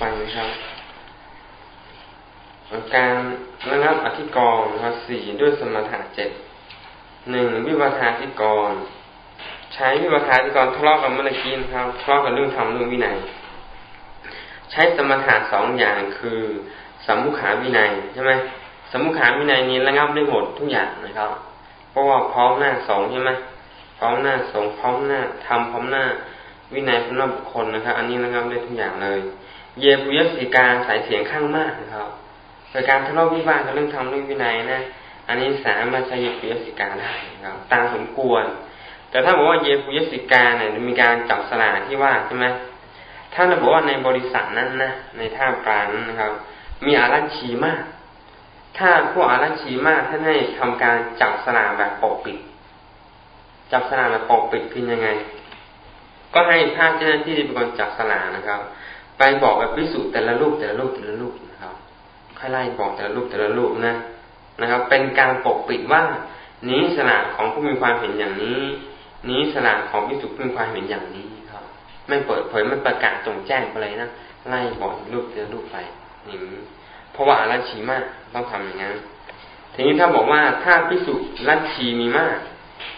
ไปนะครับ การระงับอธิกรณ์นะครับสี่ด้วยสมถะเจ็ดหนึ่งวิวัฒาธิกร ใช้วิวัฒาธิกรทะเลาะกันเมื่อกี้นะครับทะเลาะกันเรื่องธรรมเรื่องวินัย ใช้สมถะสองอย่างคือสัมมุขาวินัยใช่ไหมสมมุขาวินัยนี้ระงับได้หมดทุกอย่างนะครับ เพราะว่าพร้อมหน้าสองใช่ไหมพร้อมหน้าสองพร้อมหน้าทำพร้อมหน้าวินัยพร้อมหน้าบุคคลนะครับ อันนี้ระงับได้ทุกอย่างเลย เยบุยสิกาสายเสียงข้างมากนะครับโดยการทะเลาะวิวาทกันเรื่องทำเรื่องวินัยนะอันนี้สามารถใช้เยปุยสิกาได้นะครับตามสมควร แต่ถ้าบอกว่าเยปุยสิกาเนี่ยมีการจับสลากที่ว่าใช่ไหมถ้าเราบอกว่าในบริษัทนั้นนะในท่ามกลางนั้นนะครับ มีอารัชีมาก ถ้าพวกอารัชีมากท่านให้ทำการจับสลากแบบปกปิด จับสลากแบบปกปิดคือยังไง ก็ให้ภาคเจ้าหน้าที่เป็นคนจับสลากนะครับ ไปบอกกับพิสูจน์แต่ละรูปแต่ละรูปแต่ละรูปนะครับค่อยไล่บอกแต่ละรูปแต่ละรูปนะนะครับ เป็นการปกปิดว่านี้สลากของผู้มีความเห็นอย่างนี้ นี้สลากของพิสุผู้มีความเห็นอย่างนี้ครับ ไม่เปิดเผยไม่ประกาศจงแจ้งไปเลยนะไล่บอกรูปเดียวรูปไปอย่างนี้เพราะว่าอารัชีมากต้องทำอย่างนั้นทีนี้ถ้าบอกว่าถ้าพิสุรัชีมีมาก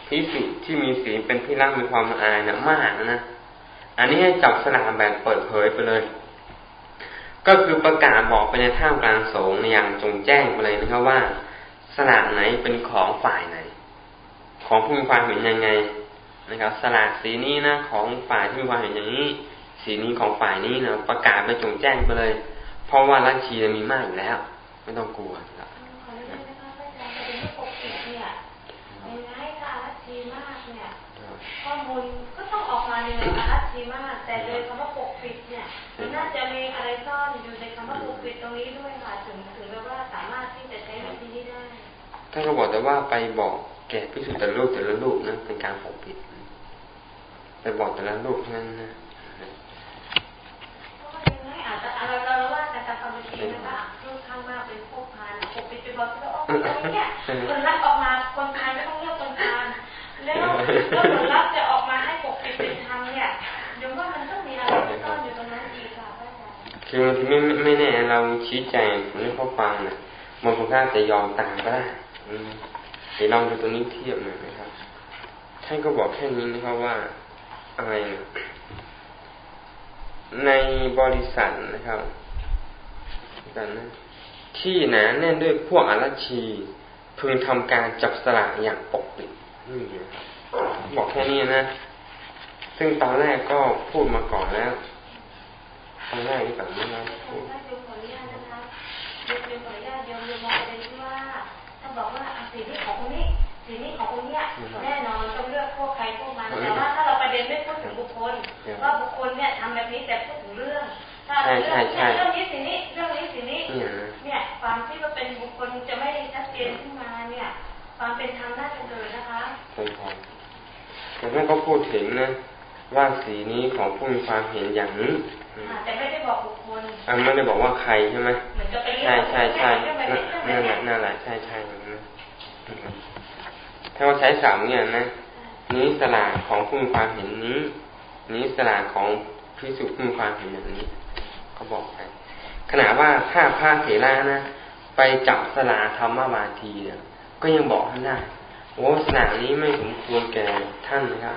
พิสุที่มีสีเป็นที่รักมีความอายนะมากนะ อันนี้ให้จับสลากแบบเปิดเผยไปเลย ก็คือประกาศบอกไปในท่ามกลางสงฆ์อย่างจงแจ้งไปเลยนะครับว่า สลากไหนเป็นของฝ่ายไหน ของผู้มีความเห็นยังไงนะครับ สลากสีนี้นะของฝ่ายที่มีความเห็นอย่างนี้ สีนี้ของฝ่ายนี้นะประกาศไปจงแจ้งไปเลย เพราะว่าลัทธิมีมากอยู่แล้ว ไม่ต้องกลัวครับข้อมูลก็ต้องออกมาในอารัชีมากแต่โดยคำว่าปกปิดเนี่ยมันน่าจะมีอะไรซ่อนอยู่ในคำว่าปกปิดตรงนี้ด้วยค่ะถึงถึงแบบว่าสามารถที่จะใช้วิธีนี้ได้ท่านก็บอก แต่ว่าไปบอกแก่พิสูจน์แต่ละรูปแต่ละรูปนะเป็นการปกปิดไปบอกแต่ละรูปนั้นนะอาจจะเราเราว่าการทำความจริงนะคะรูปข้างมากเป็นพวกพานปกปิดไปบอกที่ว่าโอ้ยเนี่ยคนรับออกมาคนพานก็ต้องเลือกคนพานแล้วแล้วผลลัพธ์จะออกมาให้ปกปิดเป็นธรรมเนี่ยเดี๋ยวว่ามันต้องมีอะไรซ่อนอยู่ตรงนั้นอีกค่ะพระอาจารย์คือบางทีไม่ไม่แน่เราชี้แจงให้เขาฟังนะบางคนก็จะยอมตามก็ได้ เดี๋ยวลองดูตรงนี้เทียบหน่อยนะครับ ท่านก็บอกแค่นี้นะครับว่าอะไรนะในบริษัทนะครับกันนะที่หนาแน่นด้วยพวกอรัชีพึงทำการจับสลากอย่างปกปิดนี่บอกแค่นี้นะ ซึ่งตอนแรกก็พูดมาก่อนแล้วตอนแรกนี่แบบนี้นะพูดบ อกว่าสีนี้ของคนนี้สีนี้ของคนเนี้ยแน่นอนต้องเลือกพวกใครพวกมันแต่ว่าถ้าเราประเด็นไม่พูดถึงบุคคลว่าบุคคลเนี่ยทำแบบนี้แต่พูดถึงเรื่องถ้าเรื่องเรื่องนี้สีนี้เรื่องนี้สีนี้เนี่ยความที่ว่าเป็นบุคคลจะไม่ชัดเจนขึ้นมาเนี่ย ความเป็นธรรมน่าจะเกิดนะคะใช่ครับแต่แม่ก็พูดถึงนะว่าสีนี้ของผู้มีความเห็นอย่างนี้แต่ไม่ได้บอกบุคคลอ่าไม่ได้บอกว่าใครใช่ไหมใช่ใช่ใช่นั่นแหละนั่นแหละใช่ใช่ ถ้าเราใช้สามเนี่ยนะนี้สลาของผู้มีความเห็นนี้ นี้สลาของพิสุผู้มีความเห็นอย่างนี้เขาบอกไปขณะว่าถ้าพระเถระนะ ไปจับสลาธรรมบาทีเนี่ยก็ยังบอกท่านได้โอ้สลานี้ไม่สมควรแก่ท่านนะครับ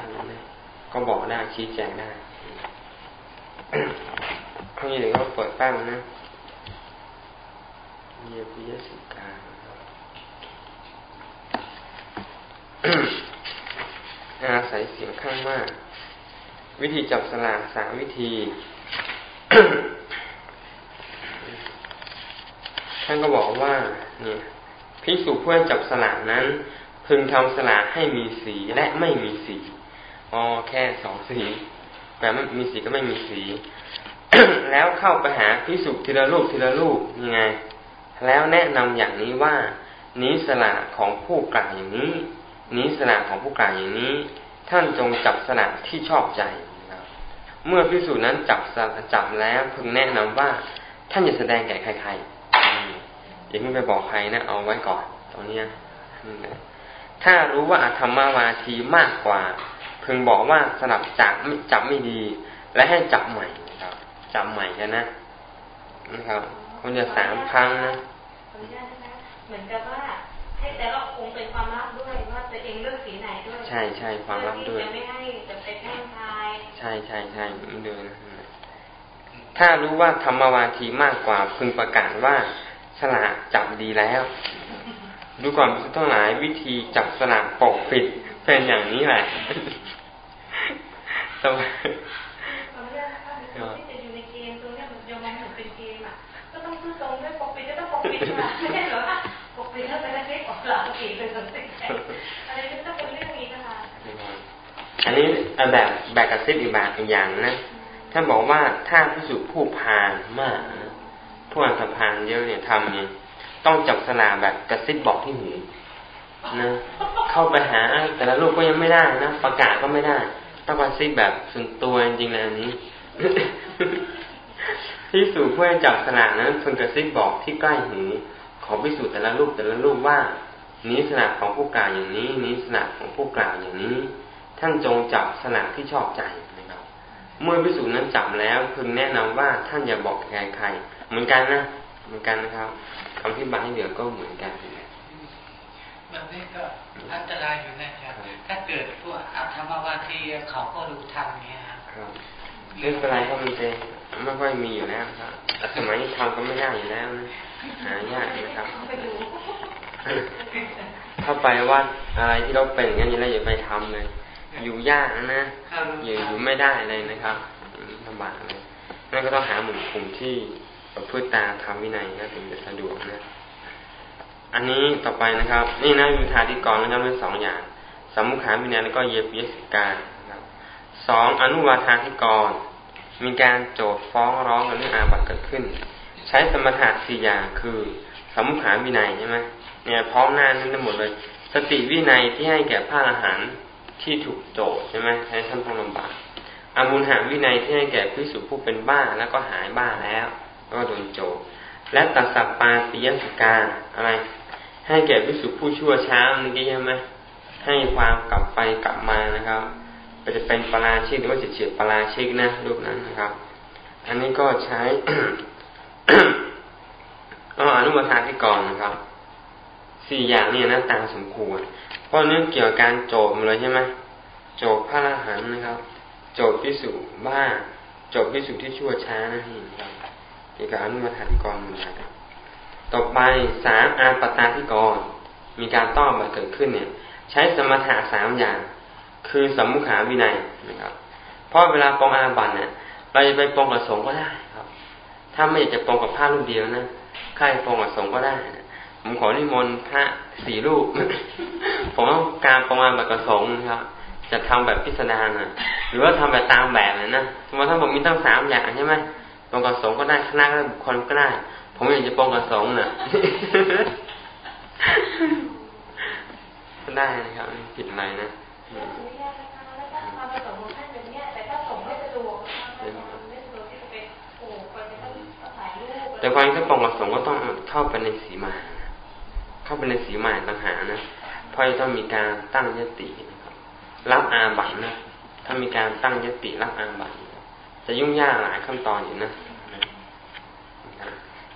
ก็บอกได้ชี้แจงได้ข้างนี้เดี๋ยวก็เปิดตั้งนะเยียพิยสิกา อาศัยเสียงข้างมาก วิธีจับสลากสามวิธีท่านก็บอกว่า เนี่ยพิสูจเพื่อจับสลากนั้น พึงทำสลากให้มีสีและไม่มีสีอ๋อแค่สองสีแต่ไม่มีสีก็ไม่มีสี แล้วเข้าไปหาพิสูจทีละรูปทีละรูปยังไง แล้วแนะนำอย่างนี้ว่า นี้สลากของผู้กล่าวอย่างนี้ นี้สละของผู้กล่าวอย่างนี้ ท่านจงจับสละที่ชอบใจนะเมื่อพิสูจน์นั้นจับจับแล้วพึงแนะนำว่าท่านอย่าแสดงแก่ใครๆอย่าเพิ่งไปบอกใครนะเอาไว้ก่อน ตรงนี้ถ้ารู้ว่าธรรมาวาทีมากกว่า พึงบอกว่าสลับจับจับไม่ดี และให้จับใหม่ครับจับใหม่กันนะนะครับคนจะสามครั้งนะเหมือนกับว่า แต่ละองค์เป็นความลับด้วยว่าตัวเองเลือกสีไหนด้วย ใช่ใช่ความลับด้วยจะไม่ให้จะไปแพร่งพายใช่ใช่ใช่นี่เลยนะถ้ารู้ว่าธรรมวาทีมากกว่า พึงประกาศว่าสละจับดีแล้ว ดูก่อนพิสุทั้งหลายวิธีจับสลากปกปิดเป็นอย่างนี้แหละสมัยที่จะอยู่ในเกมตรงนี้มันยอมมองเหมือนเป็นเกมอะก็ต้องซื้อตรงด้วยปกปิดก็ต้องปกปิดค่ะ อันนี้แบบแบบกระซิบอีกแบบอีกอย่างนะท่านบอกว่าถ้าพิสุผู้พานมากผู้อันธพานเยอะเนี่ยทำเนี่ยต้องจับสลากแบบกระซิบบอกที่หูนะเข้าไปหาแต่ละลูกก็ยังไม่ได้นะประกาศก็ไม่ได้ต้องกระซิบแบบส่วนตัวจริงๆเลยอันนี้พิสูจน์เพื่อจับสลากนั้นทนกระซิบบอกที่ใกล้หูขอพิสูจน์แต่ละลูกแต่ละลูกว่า นี้สลากของผู้กล่าวอย่างนี้ นี้สลากของผู้กล่าวอย่างนี้ ท่านจงจับสลากที่ชอบใจนะครับ เมื่อพิสูจน์นั้นจับแล้วพึงแนะนำว่าท่านอย่าบอกใครใคร เหมือนกันนะ เหมือนกันนะครับคำที่บายเหลือก็เหมือนกันมันนี่ก็อันตรายอยู่นะครับ ถ้าเกิดพวกอัธรรมวาทีเขาก็ดูทำเนี้ยครับเรื่องอะไรก็มีแต่ไม่ค่อยมีอยู่แล้วครับสมัยนี้ทำก็ไม่ได้อยู่แล้วนะหายากนะครับถ้าไปว่าอะไรที่เราเป็นอย่างนี้แล้วอย่าไปทำเลย อยู่ยากนะอยู่อยู่ไม่ได้เลยนะครับลำบากเลยนั่นก็ต้องหาหมู่กลุ่มที่ประพฤติตามธรรมวินัยนะถึงจะสะดวกนะ อันนี้ต่อไปนะครับ นี่นะวิธาธิกรนะครับเป็นสองอย่างสมุขาวินัยแล้วก็เยปิยสิกาสองอนุวาธาธิกร มีการโจทฟ้องร้องกันเรื่องอาบัติเกิดขึ้น ใช้สมถะสี่อย่างคือสมุขาวินัยใช่ไหมเนี่ยพร้อมหน้านั้นทั้งหมดเลย สติวินัยที่ให้แก่พระอรหันต์ ที่ถูกโจทใช่ไหมใช้ท่านต้องลำบากอามุลหาวินัยที่ให้แก่พิสุผู้เป็นบ้าแล้วก็หายบ้าแล้วแล้วก็โดนโจทและตัดสสปาปิยสิกาอะไร ให้แก่พิสุผู้ชั่วช้าเมื่อกี้ใช่ไหมให้ความกลับไปกลับมานะครับจะเป็นปราชิกหรือว่าจะเฉียดปราชิกนะรูปนั้นนะครับ อันนี้ก็ใช้ก็อนุโมาทาที่ก่อนนะครับ สี่อย่างนี้นะตามสมควร เพราะเนื่องเกี่ยวกับการโจทย์เลยใช่ไหมโจทย์พระอรหันต์นะครับ โจทย์พิสุบ้า โจทย์พิสุที่ชั่วช้านะนี่ครับเกี่ยวกับอนุมาทานก่อนเหมือนกันต่อไปสามอาปตาที่ก่อนมีการต้อนมาเกิดขึ้นเนี่ย ใช้สมถะสามอย่าง คือสมุขาวินัยนะครับ เพราะเวลาปองอาบัตเนี่ยเราจะไปปองกับสงก็ได้ครับ ถ้าไม่อยากจะปองกับผ้ารูปเดียวนะใครปองกับสงก็ได้ ผมขอนิมนต์พระสี่รูป ผมต้องการปองอาบัตกับสงนะครับ จะทำแบบพิสดารนะหรือว่าทำแบบตามแบบเลยนะสมมติถ้าผมมีตั้งสามอย่างใช่ไหมปองกับสงก็ได้คณะก็ได้บุคคลก็ได้ ผมอยากจะปองกับสองน่ะได้นะครับผิดอะไรนะแต่ความถ้าปองกับสงก็ต้องเข้าไปในสีมา เข้าไปในสีใหมาต่างหากนะเพราะต้องมีการตั้งยตินะครับรับอาบัตนะถ้ามีการตั้งยติรับอาบัตจะยุ่งยากหลายขั้นตอนอยู่นะ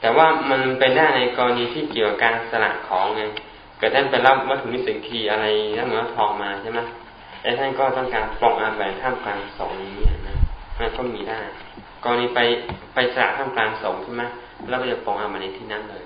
แต่ว่ามันเป็นได้ในกรณีที่เกี่ยวกับการสละของไงเกิดท่านไปรับวัตถุนิสิทีอะไรนั่นเหมือนทองมาใช่ไหมแล้ท่านก็ต้องการปองอาแหวนท่ามกลางสองนี้นะมันก็มีได้กรณีไปไปสละท่ามกลางสองใช่ไหมแล้วก็จะปองอาบัติที่นั่นเลย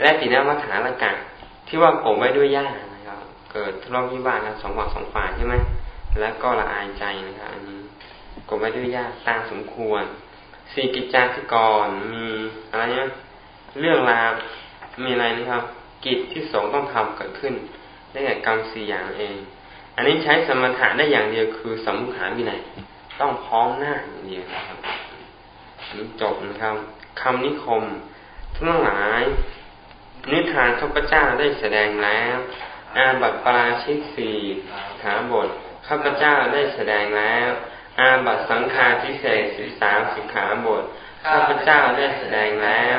และตีนวัฏฐานละกะที่ว่าโกงไว้ด้วยย่านะครับ เกิดทะเลาะวิวาทกันสองฝั่งสองฝ่ายใช่ไหมแล้วก็ละอายใจนะครับอันนี้โกงไว้ด้วยย่าตามสมควรสี่กิจจาธิกรมีอะไรเนี่ยเรื่องราวมีอะไรนะครับ กิจที่สองต้องทำเกิดขึ้นได้แก่กรรมสี่อย่างเอง อันนี้ใช้สมถะได้อย่างเดียวคือสมุขาวินัยต้องพร้อมหน้าอย่างเดียวนะครับนี้จบนะครับคำนิคมทั้งหลาย นิทานข้าพเจ้าได้แสดงแล้วอาบัตปราชิกสี่ขาบทข้าพเจ้าได้แสดงแล้ว อาบัตสังฆาทิเศษสิบสามสิกขาบทข้าพเจ้าได้แสดงแล้ว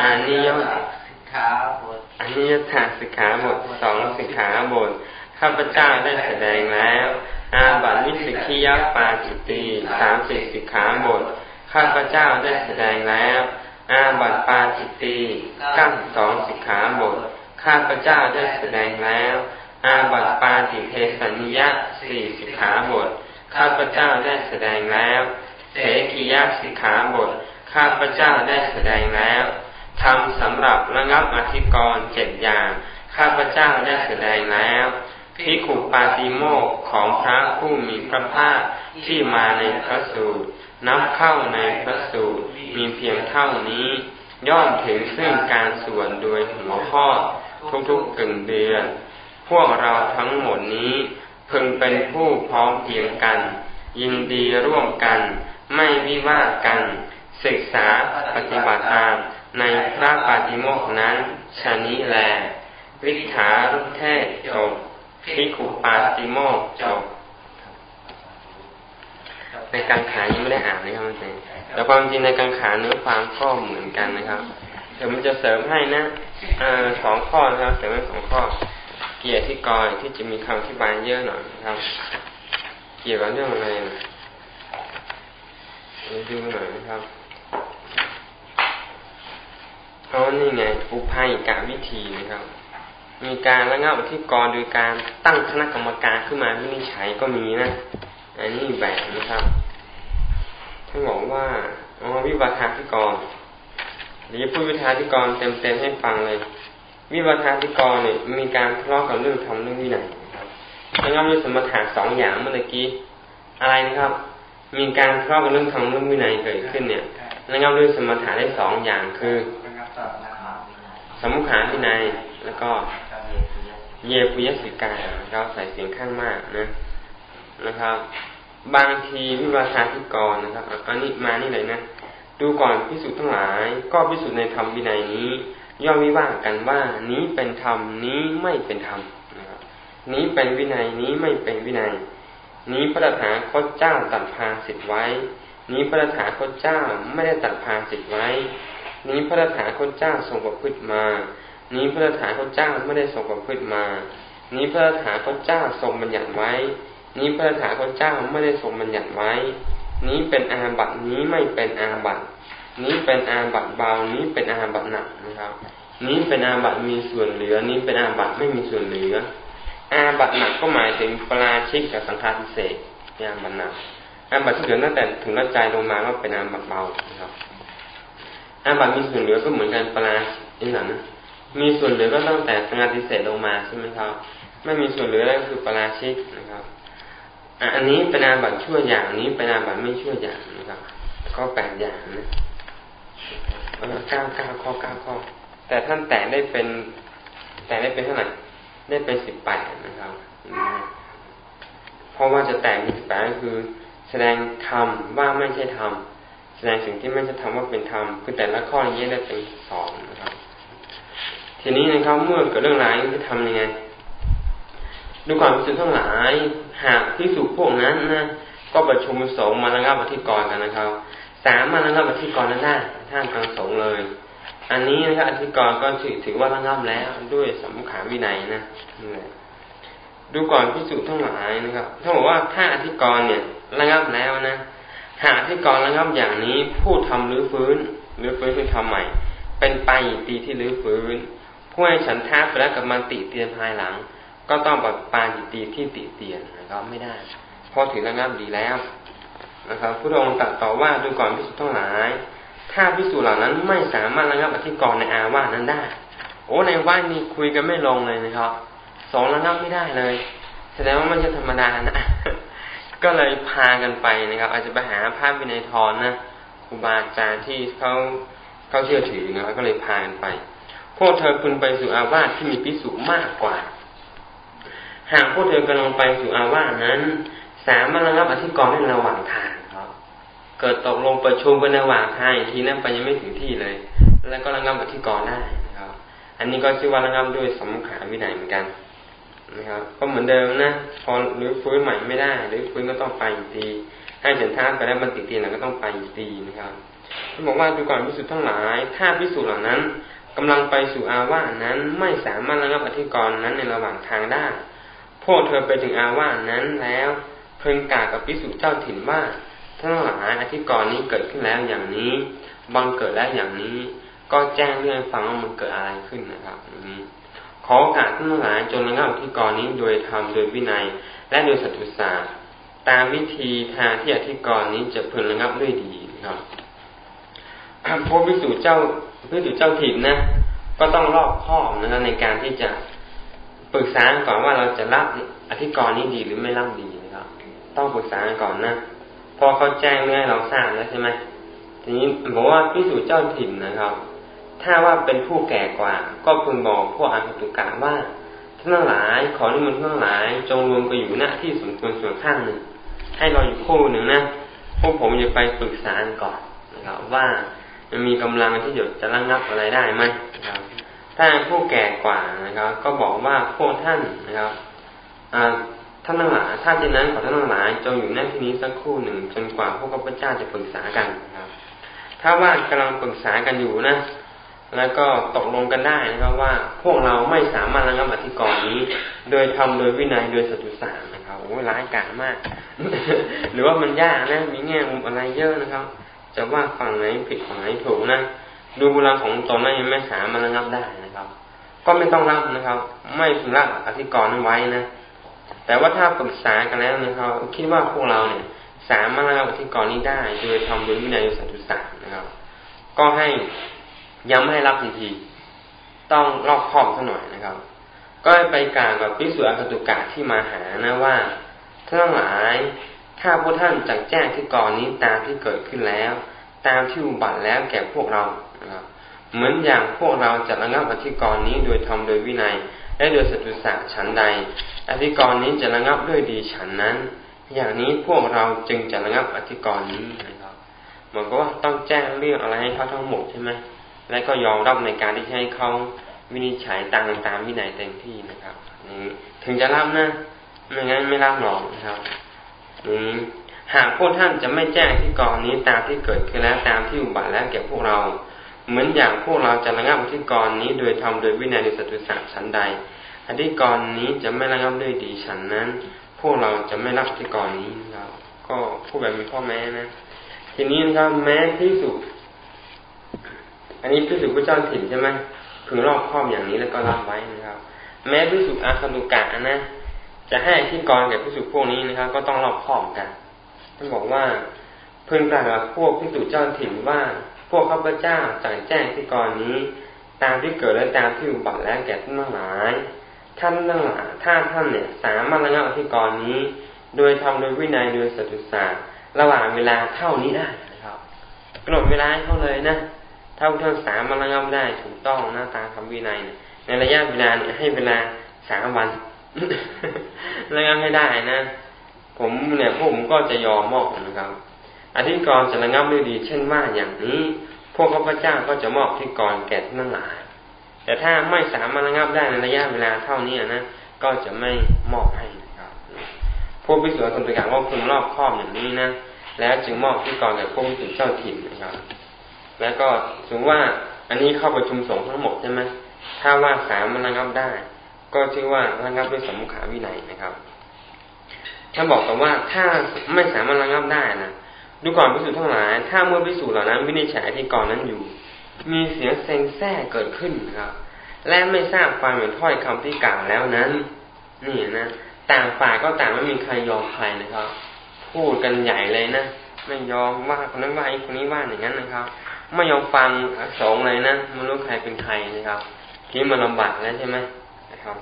อานิยตขาบทอานิยตาสิกขาบทสองสิกขาบทข้าพเจ้าได้แสดงแล้ว อาบัติวิสิกิยปาจิตตีสามสิบสิกขาบทข้าพเจ้าได้แสดงแล้ว อาบัติปาจิตตีเก้าสองสิกขาบท ข้าพเจ้าได้แสดงแล้ว อาบัติปาจิเทสัญญาสี่สิกขาบท ข้าพเจ้าได้แสดงแล้วเสกิยสิกขาบท ข้าพเจ้าได้แสดงแล้วทำสำหรับระงับอธิกรณ์เจ็ดอย่าง ข้าพเจ้าได้แสดงแล้วพิขุปาติโมกของพระผู้มีพระภาคที่มาในพระสูตร นับเข้าในพระสูตรมีเพียงเท่านี้ ย่อมถึงซึ่งการส่วนโดยหัวข้อทุกๆกึ่งเดือน พวกเราทั้งหมดนี้ พึงเป็นผู้พร้อมเพียงกัน ยินดีร่วมกัน ไม่วิวาทกัน ศึกษาปฏิบัติตามในพระปาติโมกนั้นชนิแล วิถารุเทศจบพิขุปาติโมกจบ ในการขายังไม่ได้อ่านนะครับมันเป็นแต่ความจริงในการขาเนื้อความก็เหมือนกันนะครับเดี๋ยวมันจะเสริมให้นะอสองข้อนะครับเสริมให้สองข้อ เกียวที่กรที่จะมีคำที่บายเยอะหน่อยนะครับ เกี่ยวกับเรื่องอะไรนะดูหน่อยนะครับเพราะนี่ไงอุภัยการวิธีนะครับ มีการระงับที่กรโดยการตั้งคณะกรรมการขึ้นมาวินิจฉัยก็มีนะ อันนี้แบบนะครับท่านบอกว่าอ๋อวิวาทาธิกรเดี๋ยวพูดวิทาธิกรเต็มๆให้ฟังเลย วิวาทาธิกรเนี่ยมีการทะเลาะกับเรื่องทำเรื่องวินัยนะครับแล้วก็มีสมถะสองอย่างเมื่อกี้อะไรนะครับ มีการทะเลาะกับเรื่องทำเรื่องวินัยเกิดขึ้นเนี่ยแล้วก็ด้วยสมถะได้สองอย่างคือสมุขาวินัยแล้วก็เยปุยสิกาเราใส่เสียงข้างมากนะ นะครับ บางทีวิวาทาธิกรนะครับ อันนี้มานี่เลยนะดูก่อนพิสูจน์ทั้งหลาย ก็พิสูจน์ในธรรมวินัยนี้ ย่อมวิว่ากันว่านี้เป็นธรรมนี้ไม่เป็นธรรมนะครับนี้เป็นวินัยนี้ไม่เป็นวินัย นี้พระถาคตเจ้าตัดพาสิทธิ์ไว้ นี้พระถาคตเจ้าไม่ได้ตัดพาสิทธิ์ไว้ นี้พระถาคตเจ้าทรงประพฤติมา นี้พระถาคตเจ้าไม่ได้ทรงประพฤติมา นี้พระถาคตเจ้าทรงบัญญัติไว้ นี้พระถาคตเจ้าไม่ได้ทรงบัญญัติไว้ นี้เป็นอาบัตินี้ไม่เป็นอาบัตินี้เป็นอาบัติเบา นี้เป็นอาบัติหนักนะครับ นี้เป็นอาบัติมีส่วนเหลือ นี้เป็นอาบัติไม่มีส่วนเหลือ อาบัติหนักก็หมายถึงปราชิกกับสังฆาทิเศษอาบัติหนักอาบัติที่เหลือตั้งแต่ถึงละใจลงมาก็เป็นอาบัติเบานะครับ อาบัติมีส่วนเหลือก็เหมือนกันปราชิกนะมีส่วนเหลือก็ตั้งแต่สังฆาทิเศษลงมาใช่ไหมครับ ไม่มีส่วนเหลือก็คือปราชิกนะครับ อันนี้เป็นอาบัตชั่วอย่างนี้เป็นอาบัตไม่ชั่วอย่างนะครับก็แปดอย่างนะเก้าเก้าข้อเก้าข้อ แต่ท่านแต่ได้เป็น แต่ได้เป็นเท่าไหร่ได้เป็นสิบแปดนะครับเพราะว่าจะแต่มีสิบแปดก็คือ แสดงธรรมว่าไม่ใช่ธรรมแสดงสิ่งที่ไม่ใช่ธรรมว่าเป็นธรรมคือแต่ละข้อนี้ได้เป็นสองนะครับ ทีนี้นะครับเมื่อเกิดเรื่องร้ายจะทำยังไง ดูความพิสุทั้งหลาย หากพิสุพวกนั้นนะก็ประชุมสงฆ์มาระงับอธิกรกันนะครับ สามารถระงับอธิกรนั้นได้ท่ามกลางสงฆ์เลย อันนี้นะครับอธิกรก็ถือถือว่าระงับแล้วด้วยสมขาวินัยนะดูก่อนพิสุทั้งหลายนะครับถ้าบอกว่าถ้าอธิกรเนี่ยระงับแล้วนะ หากอธิกรระงับอย่างนี้ผู้ทำหรือฟื้นหรือฟื้นคือทำใหม่ เป็นไปตีที่หรือฟื้นผู้ให้ฉันท้าไปแล้วกับมันติเตียนภายหลัง ก็ต้องแบบปาจิตีที่ติเตียนนะครับไม่ได้เพราะถือระงับดีแล้วนะครับพระองค์ตรัสต่อว่าดูก่อนพิสุทั้งหลาย ถ้าพิสูจเหล่านั้นไม่สามารถระงับอธิกรณ์ในอาวาสนั้นได้ โอ้ในว่านี้คุยกันไม่ลงเลยนะครับสองระงับไม่ได้เลย แสดงว่ามันจะธรรมดานะก็เลยพากันไปนะครับ อาจจะไปหาภาพวินัยทรนะครูบาอาจารย์ที่เขาเขาเชื่อถือนะก็เลยพากันไป พวกเธอพึงไปสู่อาวาสที่มีพิสุมากกว่า หากพวกเธอกำลังไปสู่อาวาสนั้น สามารถระงับอธิกรณ์ในระหว่างทางครับ เกิดตกลงประชุมกันในระหว่างทางอีกทีนั้นไปยังไม่ถึงที่เลย แล้วก็ระงับอธิกรณ์ได้นะครับ อันนี้ก็ชื่อว่าระงับด้วยสมขาวินัยเหมือนกันนะครับก็เหมือนเดิมนะพอหรือฟื้นใหม่ไม่ได้หรือฟื้นก็ต้องไปอีกทีให้เฉินท่าไปแล้วมันติดตีนแล้วก็ต้องไปอีกทีนะครับเขาบอกว่าดูก่อนพิสูจน์ทั้งหลายถ้าพิสูจน์เหล่านั้นกำลังไปสู่อาวาสนั้นไม่สามารถระงับอธิกรณ์นั้นในระหว่างทางได้ วกเธอไปถึงอาวาสนั้นแล้วเพิ่งกล่าวกับพิสูจน์เจ้าถิ่นว่าทั้งหลายอธิกรณ์นี้เกิดขึ้นแล้วอย่างนี้บังเกิดแล้วอย่างนี้ ก็แจ้งเรื่องฟังว่ามันเกิดอะไรขึ้นนะครับนี้ขอโอกาสทั้งหลายจงระงับอธิกรณ์นี้โดยธรรมโดยวินัย และโดยสัตุศาสตร์ตามวิธีทางที่อธิกรณ์นี้จะพึงระงับด้วยดีนะครับพวกพิสูจน์เจ้าพิสูจน์เจ้าถิ่นนะ ก็ต้องรอบคอบนะครับในการที่จะ ปรึกษาก่อนว่าเราจะรับอธิกรณ์นี้ดีหรือไม่รับดีนะครับ ต้องปรึกษาก่อนนะพอเขาแจ้งเมื่อเราทราบแล้วใช่ไหมทีนี้บอกว่าพิสูจน์เจ้าถิ่นนะครับ ถ้าว่าเป็นผู้แก่กว่า ก็พึงบอกพวกอาตุกะว่าท่านทั้งหลายขอนิมนต์ทั้งหลาย จงรวมไปอยู่หน้าที่สมควรส่วนข้างหนึ่ง ให้เราอยู่คู่หนึ่งนะพวกผมจะไปปรึกษาก่อนนะครับ ว่ามันมีกำลังที่จะจะระงับอะไรได้ไหมนะครับ ถ้านผู้แก่กว่านะครับ ก็บอกว่าพวกท่านนะครับท่านทั้งหลายถ้าเช่นนั้นขอท่านทั้งหลายจงอยู่ในที่นี้สักครู่หนึ่งจนกว่าพวกข้าพเจ้าจะปรึกษากันนะครับ ถ้าว่ากำลังปรึกษากันอยู่นะ แล้วก็ตกลงกันได้นะครับว่าพวกเราไม่สามารถระงับอธิกรณ์นี้ โดยทำโดยวินัยโดยสตุสารนะครับโอ้ร้ายกาจมาก หรือว่ามันยากนะมีแง่มุมอะไรเยอะนะครับ จะว่าฝั่งไหนผิดฝั่งไหนถูกนะ ดูบุญของตนนั้นยังไม่สามารถระงับได้นะครับ ก็ไม่ต้องรับนะครับ ไม่สุรักอธิกรณ์นั้นไว้นะแต่ว่าถ้าปรึกษากันแล้วนะครับคิดว่าพวกเราเนี่ย สามารถรับที่กรนี้ได้ โดยทำโดยวินัยสันตุสารนะครับ ก็ให้ยังไม่ให้รับทันทีต้องรอบคอบสักหน่อยนะครับ ก็ไปกล่าวกับพิสุอัตตุกะที่มาหานะว่าทั้งหลายถ้าพวกท่านจักแจ้งที่กรนี้ตามที่เกิดขึ้นแล้ว ตามที่อุบัติแล้วแก่พวกเรา เหมือนอย่างพวกเราจะระงับอธิกรณ์นี้โดยทำโดยวินัย และโดยสตุสะฉันใด อธิกรณ์นี้จะระงับด้วยดีฉันนั้น อย่างนี้พวกเราจึงจะระงับอธิกรณ์นี้นะครับเหมือนกับว่าต้องแจ้งเรื่องอะไรให้เขาทั้งหมดใช่ไหมและก็ยอมรับในการที่ให้เขาวินิจฉัยตามตามวินัยเต็มที่นะครับนี่ถึงจะรับนะไม่งั้นไม่รับหรอกนะครับนี่หากพวกท่านจะไม่แจ้งที่กรนี้ตามที่เกิดขึ้นแล้วตามที่อุบัติแล้วแก่พวกเรา เหมือนอย่างพวกเราจะระงับที่กรณ์นี้โดยทำโดยวินัยในสัตว์สัตว์ชั้นใด อธิกรณ์นี้จะไม่ระงับด้วยดีฉันนั้น พวกเราจะไม่รับอธิกรณ์นี้นะครับก็พูดแบบมีข้อแม้นะ ทีนี้นะครับแม้ที่สุดอันนี้พิสุพระเจ้าถิ่นใช่ไหมพึงรอบครอบอย่างนี้แล้วก็รับไว้นะครับ แม้พิสุอาคาดุกะนะจะให้ที่กรแก่พิสุพวกนี้นะครับ ก็ต้องรอบครอบกันท่านบอกว่าพึงกล่าวกับพวกพิสุเจ้าถิ่นว่า พวกข้าพเจ้าจ่ายแจ้งที่กรนี้ ตามที่เกิดและตามที่อุบัติแล้วแก่ท่านทั้งหลาย ท่านทั้งหลายถ้าท่านเนี่ยสามารถระงับอธิกรณ์นี้ โดยทำโดยวินัยโดยสัตุศาสตร์ระหว่างเวลาเท่านี้ได้นะครับกำหนดเวลาให้เขาเลยนะถ้าท่านสามารถระงับได้ถูกต้องหน้าตาคำวินัยในระยะเวลาเนี่ยให้เวลาสามวันระงับให้ได้นะ ผมเนี่ยพวกผมก็จะยอมมอบนะครับ อธิกรจะระงับด้วยดี เช่นว่าอย่างนี้ พวกข้าพเจ้าก็จะมอบอธิกรแก่ท่านทั้งหลาย แต่ถ้าไม่สามารถระงับได้ในระยะเวลาเท่านี้นะก็จะไม่มอบให้นะครับพวกพิสูจน์สมติการว่าพึงรอบครอบอย่างนี้นะแล้วจึงมอบที่กรแก่พวกพิสูจน์เจ้าถิ่นนะครับ แล้วก็ถึงว่าอันนี้เข้าประชุมสงฆ์ทั้งหมดใช่ไหมถ้าว่าสามารถระงับได้ ก็ชื่อว่าระงับด้วยสมุขาวินัยนะครับ ถ้าบอกกันว่าถ้าไม่สามารถระงับได้นะ ดูก่อนพิสูจน์ทั้งหลาย ถ้าเมื่อพิสูจน์เหล่านั้นวินิจฉัยที่ก่อนนั้นอยู่ มีเสียงเซ็งแซ่เกิดขึ้นครับ และไม่ทราบความเหมือนถ้อยคำที่กล่าวแล้วนั้น นี่นะ ต่างฝ่ายก็ต่างไม่มีใครยอมใครนะครับ พูดกันใหญ่เลยนะ ไม่ยอมว่าคนนั้นว่าอีกคนนี้ว่าอย่างนั้นนะครับ ไม่ยอมฟังสองเลยนะไม่รู้ใครเป็นใครนะครับที่มันลำบากแล้วใช่ไหมนะครับ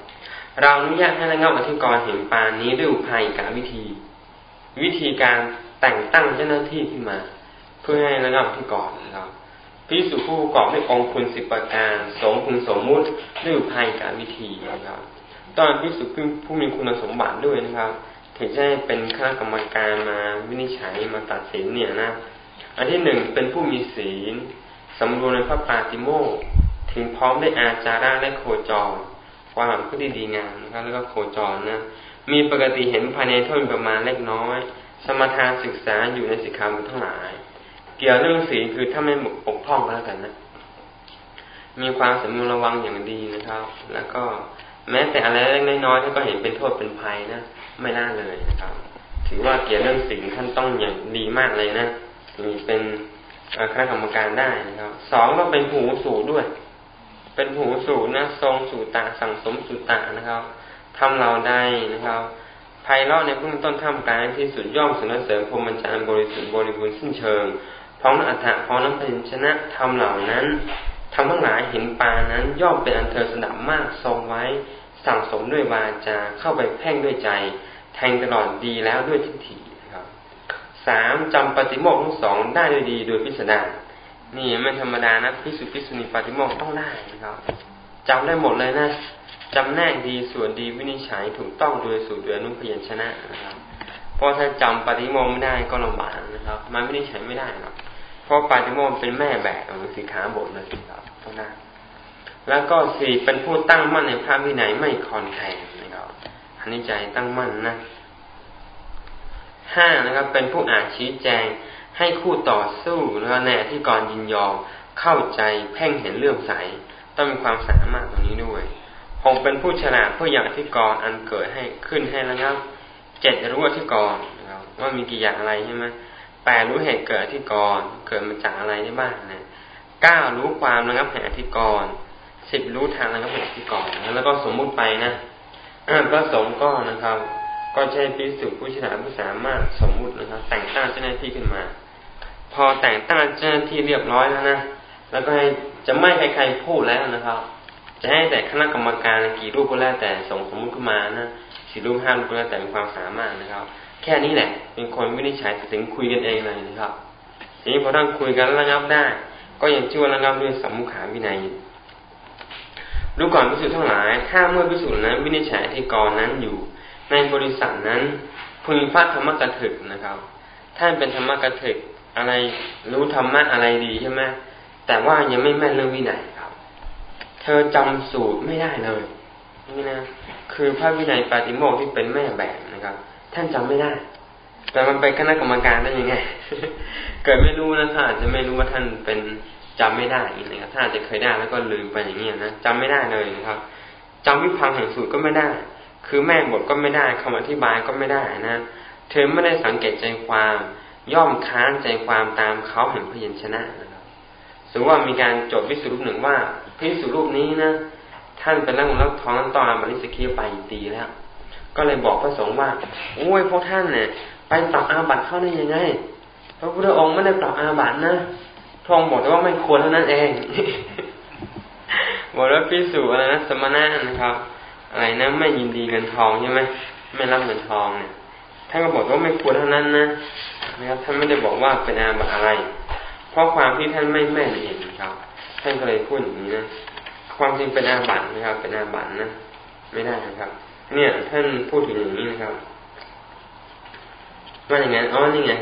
เราอนุญาตให้ระงับอธิกรณ์เห็นปานนี้ด้วยอุภัยกับวิธี วิธีการ แต่งตั้งเจ้าหน้าที่ขึ้นมา เพื่อให้ระงับอธิกรนะครับพิสุผู้ประกอบด้วยองคุณสิบประการสงคุณสมมุติด้วยภัยการวิธีนะครับตอนพิสุผู้มีคุณสมบัติด้วยนะครับถึงจะให้เป็นคณะกรรมการมาวินิจฉัยมาตัดสินเนี่ยนะ อันที่หนึ่งเป็นผู้มีศีลสำรวมในพระปาติโมกถึงพร้อมได้อาจาระและโคจร ความพฤติดีงามนะครับแล้วก็โคจรนะมีปกติเห็นภายในท่นประมาณเล็กน้อย สมถานศึกษาอยู่ในสิกขาบททั้งหลาย เกี่ยวเรื่องศีลคือถ้าไม่หมกปกพ่องแล้วกันนะ มีความสำรวมระวังอย่างดีนะครับ แล้วก็แม้แต่อะไรเล็กน้อยท่านก็เห็นเป็นโทษเป็นภัยนะไม่น่าเลยนะครับ ถือว่าเกี่ยวเรื่องศีลท่านต้องอย่างดีมากเลยนะมีเป็นคณะกรรมการได้นะครับสองก็เป็นผูสูด้วย เป็นผูสูนะทรงสูตาสั่งสมสูตานะครับทำเราได้นะครับ ภายเลาะในเบื้องต้นท่ามกลางที่สุดย่อมสนเสริมพรมจารย์บริสุทธิ์บริบูรณ์สิ้นเชิงพร้อมอัฏฐะพร้อมน้ำพันชนะทำเหล่านั้นทำทั้งหลายเห็นปานั้นย่อมเป็นอันเธอสดับมากทรงไว้ สั่งสมด้วยวาจาเข้าไปแพ่งด้วยใจ แทงตลอดดีแล้วด้วยทิฏฐิสามจำปฏิโมกข์ทั้งสองได้โดยดีโดยพิสดารนี่ไม่ธรรมดานะพิสุพิสุนีปฏิโมกต้องได้นะครับจำได้หมดเลยนะ จำแนกดีส่วนดีวินิจฉัยถูกต้องโดยสูตรโดยอนุพยัญชนะนะครับ เพราะถ้าจำปฏิโมกไม่ได้ก็ลำบากนะครับ มันวินิจฉัยไม่ได้ครับเพราะปฏิโมกเป็นแม่แบบของสีขาบทเลยครับต้องได้แล้วก็สี่เป็นผู้ตั้งมั่นในพระวินัยไม่คอนแทงนะครับอันนี้ใจตั้งมั่นนะห้านะครับ เป็นผู้อ่านชี้แจงให้คู่ต่อสู้นะครับในที่ก่อนยินยอมเข้าใจเพ่งเห็นเรื่องใสต้องมีความสามารถตรงนี้ด้วย หกเป็นผู้ฉลาดเพื่ออย่างที่กรอันเกิดให้ขึ้นให้แล้วครับเจ็ดรู้อธิกรนะครับว่ามีกี่อย่างอะไรใช่ไหมแปดรู้เหตุเกิดที่กรเกิดมาจากอะไรได้บ้างนะเก้ารู้ความระงับแห่งที่กรสิบรู้ทางระงับแห่งที่กรแล้วก็สมมุติไปนะพระสงฆ์ก็นะครับ ก็ใช้พิสุผู้ฉลาดผู้สามารถสมมุตินะครับ แต่งตั้งเจ้าหน้าที่ขึ้นมา พอแต่งตั้งเจ้าหน้าที่เรียบร้อยแล้วนะแล้วก็ให้จะไม่ให้ใครพูดแล้วนะครับ จะให้แต่คณะกรรมการกี่รูปก็แล้วแต่ส่งสมมุติขึ้นมานะสี่รูปห้ารูปก็แล้วแต่มีความสามารถนะครับ แค่นี้แหละเป็นคนไม่ได้ใช้ถึงคุยกันเองเลยนะครับทีนี้พอท่านคุยกันระงับได้ ก็ยังชื่อว่าระงับด้วยสมมุขาวินัยดูก่อนพิสูจน์ทั้งหลาย ถ้าเมื่อพิสูจน์นั้น วินิจฉัยที่กรนั้นอยู่ ในบริษัทนั้นพึงพระธรรมกถึกนะครับท่านเป็นธรรมกถึกอะไรรู้ธรรมะอะไรดีใช่ไหมแต่ว่ายังไม่แม่นเรื่องวินัยครับ เธอจำสูตรไม่ได้เลยนี่นะคือพระวินัยปาติโมกที่เป็นแม่แบบนะครับ ท่านจำไม่ได้ แต่มันไปคณะกรรมการได้ยังไง เกิดไม่รู้นะท่านอาจจะไม่รู้ว่าท่านเป็นจำไม่ได้นะครับท่านอาจจะเคยได้แล้วก็ลืมไปอย่างเงี้ยนะจำไม่ได้เลยนะครับจำวิพังแห่งสูตรก็ไม่ได้ คือแม่บทก็ไม่ได้คำอธิบายก็ไม่ได้นะเธอไม่ได้สังเกตใจความ ย่อมค้านใจความตามเขาเห็นพยัญชนะนะครับสมมติว่ามีการจดวิสุรูปหนึ่งว่า พิสุรูปนี้นะท่านเป็นร่างรักท้องตอนบริสกีไปตีแล้ว ก็เลยบอกพระสงฆ์ว่าโอ้ยพวกท่านเนี่ยไปปรับอาบัติเข้าได้ยังไงพระพุทธองค์ไม่ได้ปรับอาบัตินะทองบอกแต่ว่าไม่ควรเท่านั้นเองบอกว่าพิสูจอะไรนะสมณะนะครับ อะไรนะไม่ยินดีเงินทองใช่ไหมไม่รับเงินทองเนี่ยท่านก็บอกว่าไม่ควรเท่านั้นนะนะครับท่านไม่ได้บอกว่าเป็นอาบัติอะไร เพราะความที่ท่านไม่แม่นเองครับ ท่านก็เลยพูดอย่างนี้นะความจริงเป็นอาบัตินะครับ เป็นอาบัตินะไม่ได้นะครับ เนี่ย ท่านพูดถึงอย่างนี้นะครับว่าอย่างไงอ๋อนี่ไง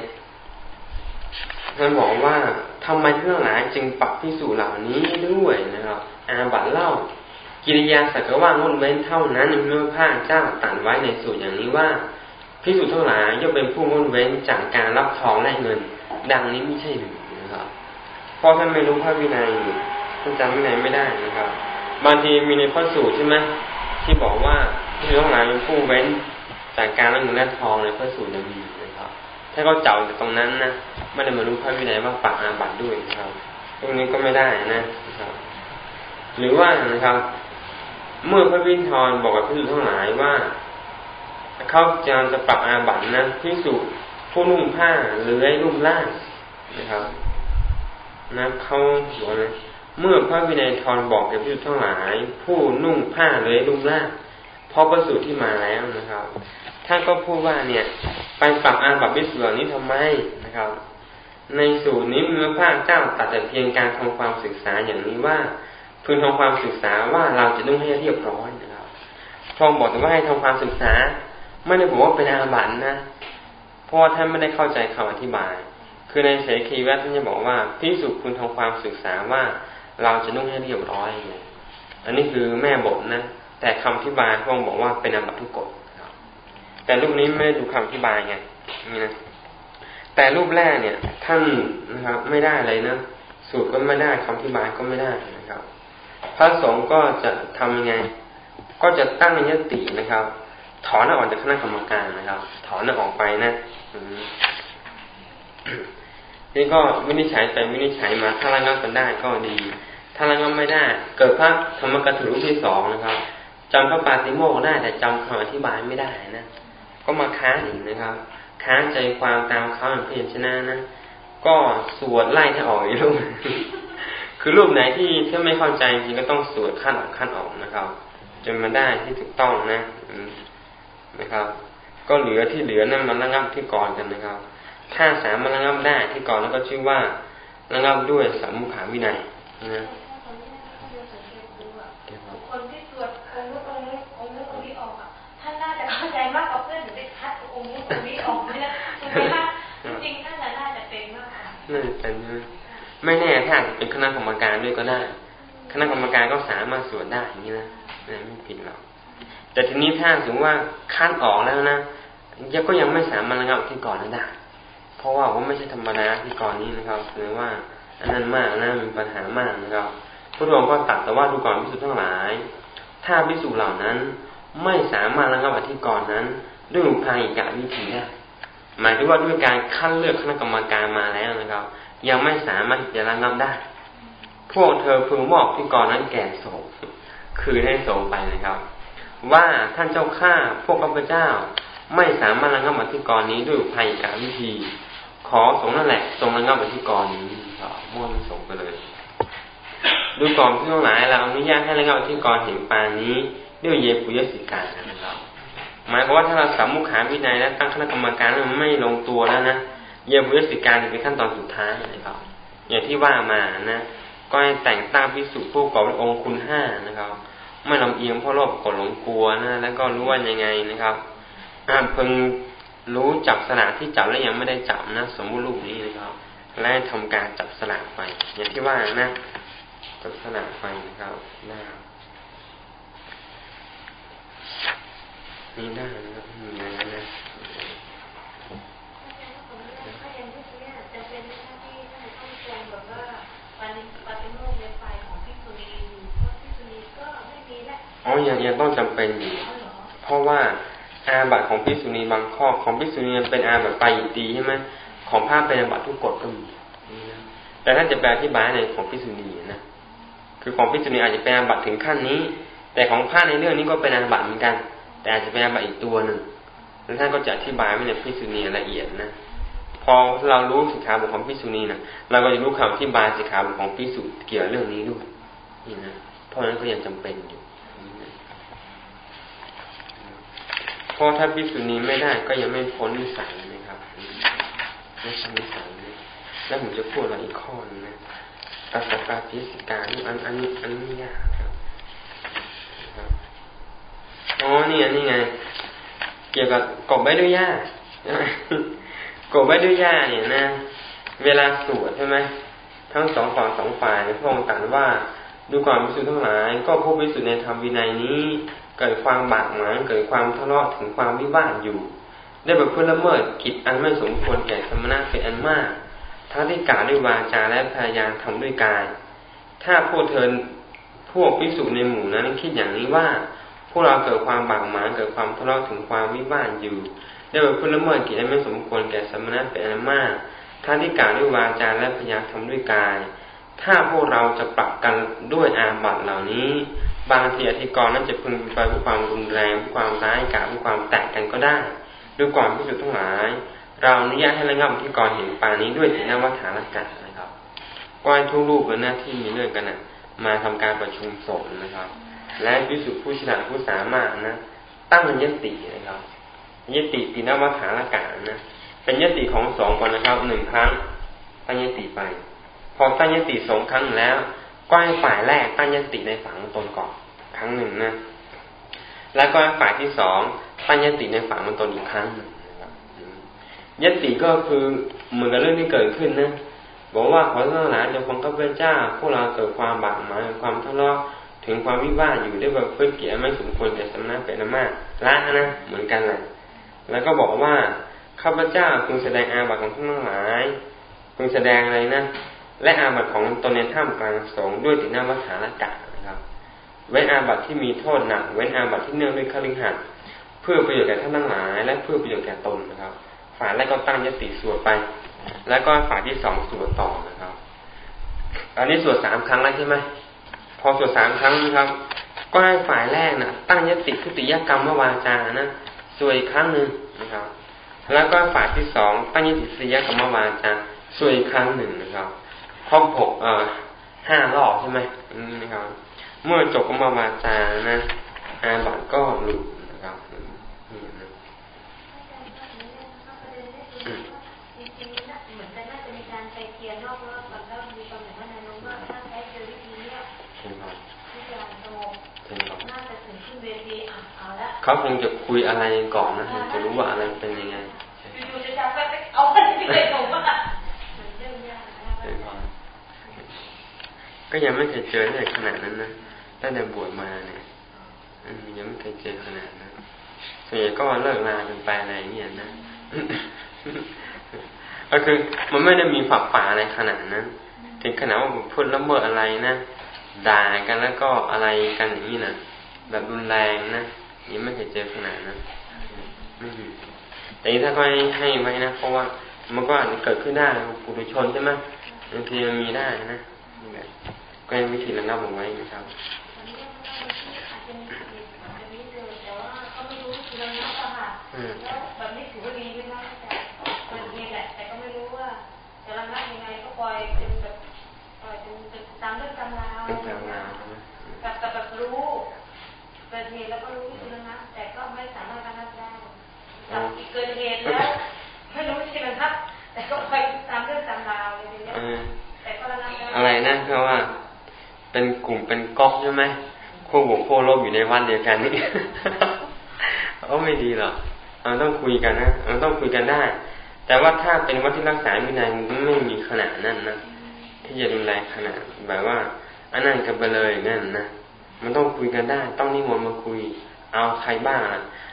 ท่านบอกว่าทำไมเรื่องหลายจึงปักพิสูจเหล่านี้ด้วยนะครับ อาบัติเล่า กิริยาสักว่างดเว้นเท่านั้นเมื่อพระเจ้าตัดไว้ในสูตรอย่างนี้ว่าพิสูจน์ทั้งหลายย่อมเป็นผู้งดเว้นจากการรับทองและเงิน ดังนี้ไม่ใช่หรือนะครับเพราะท่านไม่รู้พระวินัย ท่านจำวินัยไม่ได้นะครับ บางทีมีในพระสูตรใช่ไหมที่บอกว่าพิสูจน์ทั้งหลายเป็นผู้เว้นจากการรับเงินและทองในพระสูตรจะมีนะครับ ถ้าเขาเจ้าจากตรงนั้นนะไม่ได้มารู้พระวินัยว่าปักอาบัตด้วยนะครับตรงนี้ก็ไม่ได้นะครับ หรือว่านะครับ เมื่อพระวินทรบอกกับพิสุทั้งหลายว่าเขาจะจะปรับอาบัตนะพิสุผู้นุ่งผ้าหรือไอ้นุ่งล่างนะครับนะเขาบอกนะ เมื่อพระวินัยทรบอกกับพิสุทั้งหลาย ผู้นุ่งผ้าหรือนุ่งล่าพอประสูตรที่มาแล้วนะครับท่านก็พูดว่าเนี่ยไปปรับอาบัติพิสุเหล่านี้ทำไมนะครับ ในสูตรนี้เมื่อพระเจ้าตัดแต่เพียงการทำความศึกษาอย่างนี้ว่าพึงทำความศึกษาว่าเราจะต้องให้เรียบร้อยนะครับพระองค์บอกแต่ว่าให้ทำความศึกษา ไม่ได้บอกว่าเป็นอาบัตินะเพราะว่าท่านไม่ได้เข้าใจคำอธิบาย คือในเสกีแวทท่านจะบอกว่าพิสุคุณทำความศึกษาว่า เราจะนุ่งให้เรียบร้อยไงอันนี้คือแม่บทนะ แต่คำอธิบายพระองค์บอกว่าเป็นอาบัติทุกกฎแต่รูปนี้ไม่ได้ดูคำอธิบายไงนี่นะแต่รูปแรกเนี่ย ท่านนะครับ ไม่ได้เลยนะสูตรก็ไม่ได้คำอธิบายก็ไม่ได้นะครับ พระสงฆ์ก็จะทำยังไง ก็จะตั้งยตินะครับ ถอนออกจากคณะกรรมการนะครับ ถอนออกไปนะ นี่ก็วินิจฉัยไปวินิจฉัยมาถ้าระงับกันได้ก็ดี ถ้าระงับไม่ได้ เกิดพระธรรมกถึรูปที่สองนะครับจำพระปาติโมกได้แต่จำคำอธิบายไม่ได้นะก็มาค้านอีกนะครับ ค้านใจความตามเขาอย่างเพียรชนะนะก็สวดไล่ให้ออกอีกรูปคือรูปไหนที่ถ้าไม่เข้าใจจริงก็ต้องสวดขั้นออกขั้นออกนะครับ จนมาได้ที่ถูกต้องนะนะครับ ก็เหลือที่เหลือนั่นมันระงับที่ก่อนกันนะครับ ถ้าสามมันระงับได้ที่ก่อนแล้วก็ชื่อว่าระงับด้วยสัมมุขาวินัยนะคนที่สวดองค์นู้นองค์นู้องค์นู้นองค์นี้ออกอะท่านน่าจะเข้าใจมากกว่าเพื่อนถึงได้คัดองค์นู้นองค์นี้ออกเนี่ยถูกไหมคะจริงๆน่าจะน่าจะเป็นมากกว่าน่าจะเป็นไม่แน่ถ้าเป็นคณะกรรมการด้วยก็ได้ คณะกรรมการก็สามารถสวดได้อย่างนี้นะไม่ผิดหรอกแต่ทีนี้ถ้าถึงว่าคัดออกแล้วนะยังก็ยังไม่สามารถระงับที่ก่อนนั้นได้ ราะว่าว่าไม่ใช่ธรรมดาที่ก่อนนี้นะครับคือว่าอันนั้นมากนะมีปัญหามากนะครับพระองค์ก็ตัดแต่ว่าดูก่อนพิสุทั้งหลาย ถ้าพิสุเหล่านั้นไม่สามารถระงับอธิกรณ์นั้น ด้วยอุปายกาวิธีได้หมายถึงว่าด้วยการคัดเลือกคณะกรรมการมาแล้วนะครับ ยังไม่สามารถจะระงับได้ พวกเธอพึงมอบที่กรนั้นแก่โสงคือให้โสงไปนะครับ ว่าท่านเจ้าข้าพวกข้าพเจ้าไม่สามารถระงับอธิกรณ์นี้ด้วยภัยกาวิธี ขอสงนั่นแหละทรงระงับอธิกรณ์นี้ก็ม้วนสงไปเลย ดูก่อนพี่ทั้งหลายเราอนุญาตให้ระงับที่กรเห็นปานนี้ด้วยเยปุยสิกานะครับหมายความว่าถ้าเราสามุขาวินัยแล้วตั้งคณะกรรมการแล้วมันไม่ลงตัวแล้วนะเยปุยสิการจะเป็นขั้นตอนสุดท้ายนะครับ อย่างที่ว่ามานะก็ให้แต่งตั้งพิสุผู้กอบองค์คุณห้านะครับ ไม่ลำเอียงเพราะโลภกดหลงกลัวนะแล้วก็รู้ว่ายังไงนะครับอ่าเพิ่ง รู้จับสลากที่จับแล้วยังไม่ได้จับนะ สมมุติรูปนี้นะครับ และทำการจับสลากไป อย่างที่ว่านะลักษณะไฟนะครับหน้านี่หน้านะครับมีอะไรนะอ๋อยังยังต้องจำเป็นอยู่เพราะว่า อาบัตของพิสุนีบางข้อของพิสุนีเป็นอาบัตไปอีกตีใช่ไหมของภาพเป็นอาบัตทุกกฎก็มีแต่ถ้าจะแปลที่บายในของพิสุนีนะคือของพิจารณาอาจจะเป็นอาบัตถึงขั้นนี้ แต่ของพระในเรื่องนี้ก็เป็นอาบัตเหมือนกัน แต่อาจจะเป็นอาบัตอีกตัวหนึ่งแล้วท่านก็จะอธิบายไว้ในพิสุนีละเอียดนะพอเรารู้สิกขาบทของพิสุนีนะเราก็จะรู้คำอธิบายสิกขาบทของพิสุเกี่ยวเรื่องนี้ด้วยนี่นะเพราะนั้นก็ยังจำเป็นอยู่ เพราะถ้าพิสุนีไม่ได้ก็ยังไม่พ้นนิสัยนะครับไม่ใช่นิสัยแล้วผมจะพูดอะไรอีกข้อนึงนะตัสปาติสิกานี่อันอันนี้อันนี้ยากครับอ๋อนี่อันนี้ไง เกี่ยวกับกบใบด้วยหญ้ากบใบด้วยหญ้าเนี่ยนะ เวลาสวดใช่ไหมทั้งสองฝั่งสองฝ่ายพระองค์ตรัสว่าดูความวิสุทธ์ทั้งหลาย ก็พบวิสุทธ์ในธรรมวินัยนี้ เกิดความบาดหมางเกิดความทะเลาะถึงความวิวาทอยู่ ได้แบบเพื่อละเมิดกิจอันไม่สมควรแก่สมณะเป็นอันมาก ทั้งที่กล่าวด้วยวาจาและพยายามทำด้วยกาย ถ้าพวกเธอพวกพิสูจในหมู่นั้นคิดอย่างนี้ว่า พวกเราเกิดความบากหมางเกิดความทะเลาะถึงความวิวาทอยู่ ได้เป็นผู้ละเมิดกิจไม่สมควรแก่สมณะเป็นอันมาก ทั้งที่กล่าวด้วยวาจาและพยายามทำด้วยกาย ถ้าพวกเราจะปรับกันด้วยอาบัตเหล่านี้ บางทีอธิกรนั้นจะพึงไปเพื่อความรุนแรงเพื่อความร้ายกาจเพื่อความแตกกันก็ได้ ด้วยความพิสูจน์ทั้งหลาย เราอนุญาตให้ระงับที่ก่อนเห็นปานี้ด้วยสีหน้าวัฏฐานกะนะครับก็ให้ทุกรูปและหน้าที่มีเรื่องกันนะมาทำการประชุมสงฆ์นะครับ และพิสุผู้ฉลาดผู้สามารถนะ ตั้งเป็นยตินะครับยติปีนวัฏฐานกะนะเป็นยติของสองก่อนนะครับหนึ่งครั้งตั้งยติไป พอตั้งยติสองครั้งแล้ว ก็ให้ฝ่ายแรกตั้งยติในฝังตนก่อนครั้งหนึ่งนะ แล้วก็ฝ่ายที่สองตั้งยติในฝังมันตนอีกครั้งนะครับยติก็คือเหมือนกับเรื่องที่เกิดขึ้นนะบอกว่าขอทั้งหลายจงฟังข้าพเจ้าพวกเราเกิดความบาดหมางความทะเลาะถึงความวิวาทอยู่ด้วยแบบเพื่อเกียรไม่สมควรแก่สำนักเป็นมากละนะเหมือนกันแหละแล้วก็บอกว่าข้าพเจ้าพึงแสดงอาบัติของท่านทั้งหลายพึงแสดงอะไรนะ และอาบัติของตนในท่ามกลางสงด้วยตินาวัฏฐานกะนะครับ เว้นอาบัติที่มีโทษหนัก เว้นอาบัติที่เนื่องด้วยขลิงหัดเพื่อประโยชน์แก่ท่านทั้งหลาย และเพื่อประโยชน์แก่ตนนะครับ ฝ่ายแรกก็ตั้งยติสวดไป แล้วก็ฝ่ายที่สองสวดต่อนะครับ อันนี้สวดสามครั้งแล้วใช่ไหมพอสวดสามครั้งนะครับ ก็ให้ฝ่ายแรกนะตั้งยติทุติยกรรมวาจานะสวดอีกครั้งหนึ่งนะครับ แล้วก็ฝ่ายที่สองตั้งยติสิยกรรมวาจาสวดอีกครั้งหนึ่งนะครับ ครบหกเอ่อห้ารอบใช่ไหมนะครับ เมื่อจบกรรมวาจานะอาบัตก็หลุดนะครับเขาคงจะคุยอะไรก่อนนะจะรู้ว่าอะไรเป็นยังไงอยู่ๆจะจับไปเอาไปที่ไหนผมว่า ก็ยังไม่เคยเจอในขนาดนั้นนะตั้งแต่บวชมาเนี่ยยังไม่เคยเจอขนาดนั้นส่วนใหญ่ก็เลิกลากันไปอะไรเงี้ยนะก็คือมันไม่ได้มีฝักฝ่าอะไรขนาดนั้น ถึงขนาดว่าพูดละเมิดอะไรนะด่ากันแล้วก็อะไรกันอย่างนี้นะแบบรุนแรงนะนี่ไม่เคยเจอขนาดนั้นไม่มีแต่ถ้าให้ให้ไว้นะเพราะว่ามันก็อาจจะเกิดขึ้นได้ปุถุชนใช่ไหมบางทีมันมีได้นะ ก็ยังวิธีระงับเอาไว้นะครับแล้วแบบนี้ถือว่าดีไหมคะแต่มันดีแหละแต่ก็ไม่รู้ว่าจะระงับยังไงก็ปล่อยเป็นแบบปล่อยเป็นตามเรื่องตำราวกับกับแบบรู้เกิดเหตุแล้วก็รู้วิธีระงับแต่ก็ไม่สามารถระงับได้กับเกิดเหตุแล้วไม่รู้วิธีระงับแต่ก็ปล่อยตามเรื่องตำราวอะไรอย่างเงี้ยแต่ก็ระงับได้อะไรนะเพราะว่า เป็นกลุ่มเป็นก๊อกใช่ไหมคู่บวกคู่ลบอยู่ในวันเดียวกันนี่ก็ไม่ดีหรอกมันต้องคุยกันนะมันต้องคุยกันได้ แต่ว่าถ้าเป็นวัดที่รักษาวินัยมันไม่มีขนาดนั้นนะที่จะรุนแรงขนาดแบบว่าอันนั้นกันไปเลยนั่นนะมันต้องคุยกันได้ ต้องนิมนต์มาคุย เอาใครบ้าง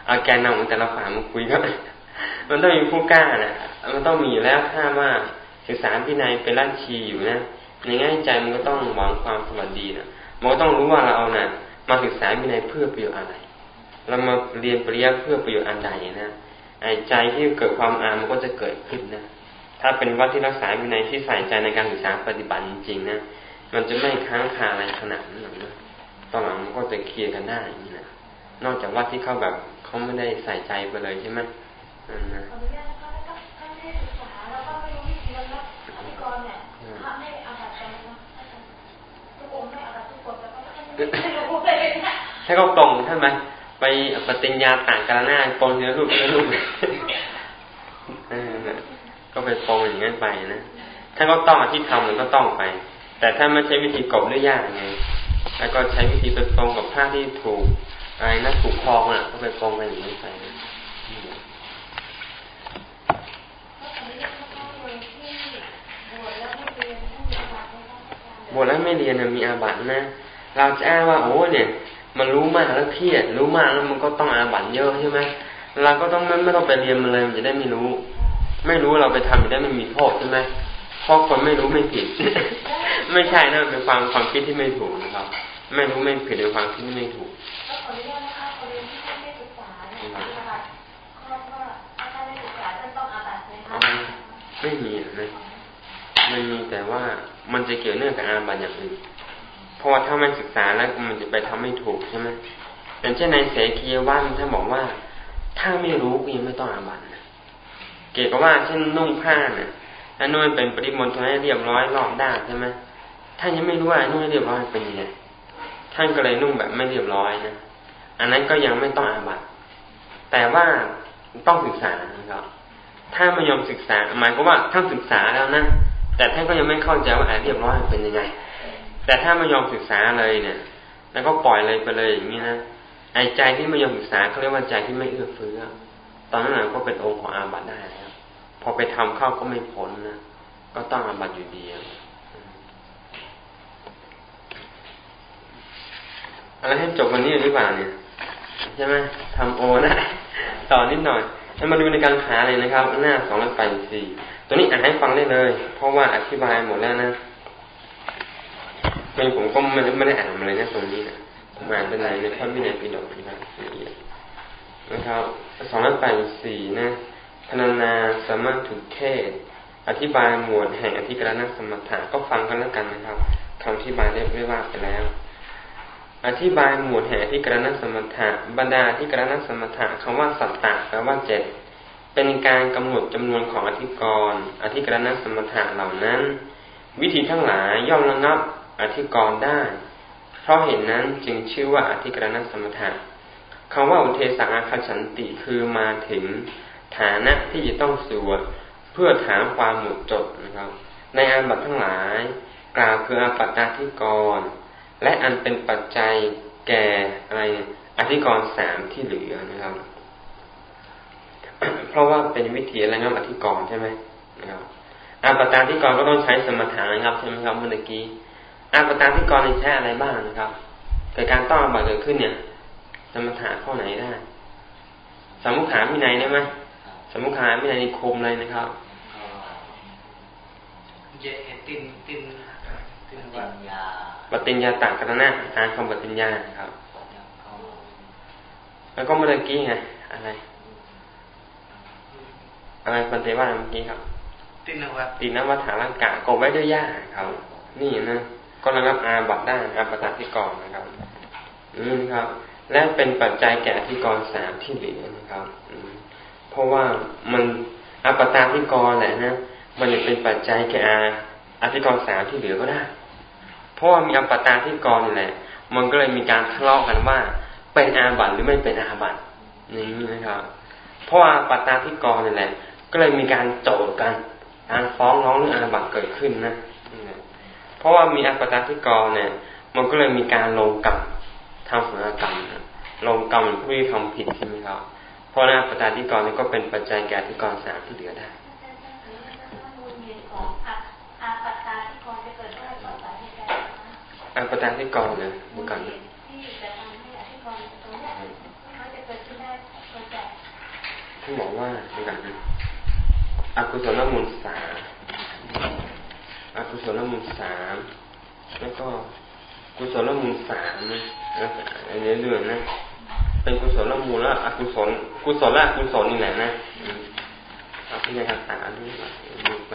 เอาแกนนำของแต่ละฝ่ายมาคุยก็มันต้องมีผู้กล้านะมันต้องมีแล้วถ้าว่าศึกษาวินัยเป็นราชีอยู่นะ ในแง่ใจมันก็ต้องหวังความสวัสดีนะมันก็ต้องรู้ว่าเราเอานะ่ะ มาศึกษาวินัยเพื่อประโยชน์อะไร เรามาเรียนปริยัติเพื่อประโยชน์อันใดนะไอ้ใจที่เกิดความอามมันก็จะเกิดขึ้นนะถ้าเป็นวัดที่รักษาวินัยที่ใส่ใจในการศึกษาปฏิบัติจริงๆนะมันจะไม่ค้างคาอะไรขนาดนั้นหรอกนะตอนหลังมันก็จะเคลียร์กันได้อย่างนี้นะนอกจากวัดที่เขาแบบเขาไม่ได้ใส่ใจไปเลยใช่ไหมนั่นนะ ถ้าเขาตรงท่านไหมไปปฏิญญาต่างกันหน้าปงเนื้อรูปเนื้อรูปก็ไปปงอย่างนั้นไปนะถ้าเขาต้องอธิธรรมมันก็ต้องไป แต่ถ้าไม่ใช้วิธีกบหรือยากไงแล้วก็ใช้วิธีไปปรงกับผ้าที่ถูกอะไรนะถูกคลองอะ ก็ไปปรงไปอย่างนี้ไปนะบวชแล้วไม่เรียนมีอาบัตินะ เราจะอ้างว่าโอ้เนี่ย มันรู้มากแล้วเครียดรู้มากแล้วมันก็ต้องอาบัตเยอะใช่ไหมเราก็ต้องไม่ไม่ต้องไปเรียนมันเลยมันจะได้ไม่รู้ ไม่รู้เราไปทำจะได้ไม่มีโทษใช่ไหมเพราะคนไม่รู้ไม่ผิด ไม่ใช่นะเป็นความความคิดที่ไม่ถูกนะครับ ไม่รู้ไม่ผิดเป็นความคิดที่ไม่ถูกไม่มีนะไม่มีแต่ว่ามันจะเกี่ยวเนื่องกับอาบัตอย่างอื่น เพราะว่าถ้าไม่ศึกษาแล้วมันจะไปทำไม่ถูกใช่ไหมอย่างเช่นในเสกียว่านท่านบอกว่า ถ้าไม่รู้ก็ยังไม่ต้องอาบัติเกี่ยวกับว่าเช่นนุ่งผ้าเนี่ยถ้านุ่งเป็นปริมณฑลให้เรียบร้อยรอบด้านใช่ไหมท่านยังไม่รู้ว่านุ่งเรียบร้อยเป็นยังไงท่านก็เลยนุ่งแบบไม่เรียบร้อยนะอันนั้นก็ยังไม่ต้องอาบัติแต่ว่าต้องศึกษานะครับถ้าไม่ยอมศึกษาหมายก็ว่าท่านศึกษาแล้วนะแต่ท่านก็ยังไม่เข้าใจว่าอเรียบร้อยเป็นยังไง แต่ถ้าไม่ยอมศึกษาเลยเนี่ย แล้วก็ปล่อยเลยไปเลยอย่างนี้นะไอ้ใจที่ไม่ยอมศึกษาเขาเรียกว่าใจที่ไม่เอื้อเฟื้อ ตอนนั้นก็เป็นองค์ของอาบัติได้แล้วพอไปทำเข้าก็ไม่ผลนะก็ต้องอาบัติอยู่ดีอะไรให้จบวันนี้หรือเปล่าเนี่ยใช่ไหมทำโอได้ต่อนิดหน่อยแล้วมาดูในการขาเลยนะครับ หน้าสองร้อยแปดสี่ตัวนี้อ่านให้ฟังได้เลย เพราะว่าอธิบายหมดแล้วนะ เป็นผมก็ไม่ไม่ได้อ่านมาเลยนะตรงนี้นะผมอ่านเป็นไรในพระวินัยปิฎกนะครับนะครับสองร้อยแปดสี่นะพนานาสามารถถูกเทศ อธิบายหมวดแห่งอธิกรณสมถะก็ฟังกันแล้วกันนะครับคำอธิบายได้ไม่ว่าไปแล้ว อธิบายหมวดแห่งอธิกรณสมถะบรรดาอธิกรณสมถะคำว่าสัตตะแปลว่าเจ็ดเป็นการกำหนดจำนวนของอธิกรณ์อธิกรณสมถะเหล่านั้น วิธีทั้งหลายย่อมระงับ อธิกรณ์ได้ เพราะเห็นนั้นจึงชื่อว่าอธิกรณสมถะคำว่าอุเทสังอาคฉันติคือมาถึงฐานะที่จะต้องสวดเพื่อถามความหมดจดนะครับ ในอาบัตทั้งหลาย กล่าวคืออาปัตตาธิกร และอันเป็นปัจจัยแก่อะไรอธิกรสามที่เหลือนะครับ เพราะว่าเป็นวิธีอะไรงับอธิกรใช่ไหมนะครับอาปัตตาธิกรก็ต้องใช้สมถะนะครับใช่ไหมครับเมื่อกี้ อาปัตตาธิกรใช้อะไรบ้างนะครับ เกิดการต้องอาบัตเกิดขึ้นเนี่ยสมถะข้อไหนได้ สมุขามินัยได้ไหมสมุขามินัยนิคมเลยนะครับเยตินตินตินวัญญาปฏิญญาตากรณะทานคำปฏิญญาครับ แล้วก็เมื่อกี้ไงอะไร อะไรปันเตว่าเมื่อกี้ครับ ตินวัตตินวัฏฐานังกะกบไว้ด้วยหญ้าครับ นี่นะ ก็ระงับอาบัตได้อาบัตที่ก่อนนะครับนี่นะครับ และเป็นปัจจัยแก่ที่กรสามที่เหลือนะครับเพราะว่ามันอาปตาที่กรแหละนะมันจะเป็นปัจจัยแก่อาอธิกรสามที่เหลือก็ได้ เพราะว่ามีอัปตาที่กรนี่แหละ มันก็เลยมีการทะเลาะกันว่า เป็นอาบัตหรือไม่เป็นอาบัตนี่นะครับ เพราะว่าปตาที่กรนี่แหละ ก็เลยมีการโจทกันการฟ้องร้องเรื่องอาบัตเกิดขึ้นนะ เพราะว่ามีอัปตาที่กรเนี่ย มันก็เลยมีการลงกรรมทำผลกรรมลงกรรมผู้ที่ทำผิดใช่ไหมครับ เพราะนั้นปตาธิกรนี่ก็เป็นปัจจัยแก่ธิกรสามที่เหลือได้อาปตาธิกรจะเกิดได้ก่อนสาเหตุใดอาปตาธิกรเลยดูกันที่จะทำให้อธิกรตรงนี้เขาจะเกิดขึ้นได้เกิดจากท่านบอกว่าดูกันอกุศลมูลสา อกุศลมูลสามแล้วก็กุศลมูลสามนะอันนี้เรื่องนะเป็นกุศลมูลและอกุศลกุศลและกุศลนี่แหละนะเอาพิจารณาดูดูไป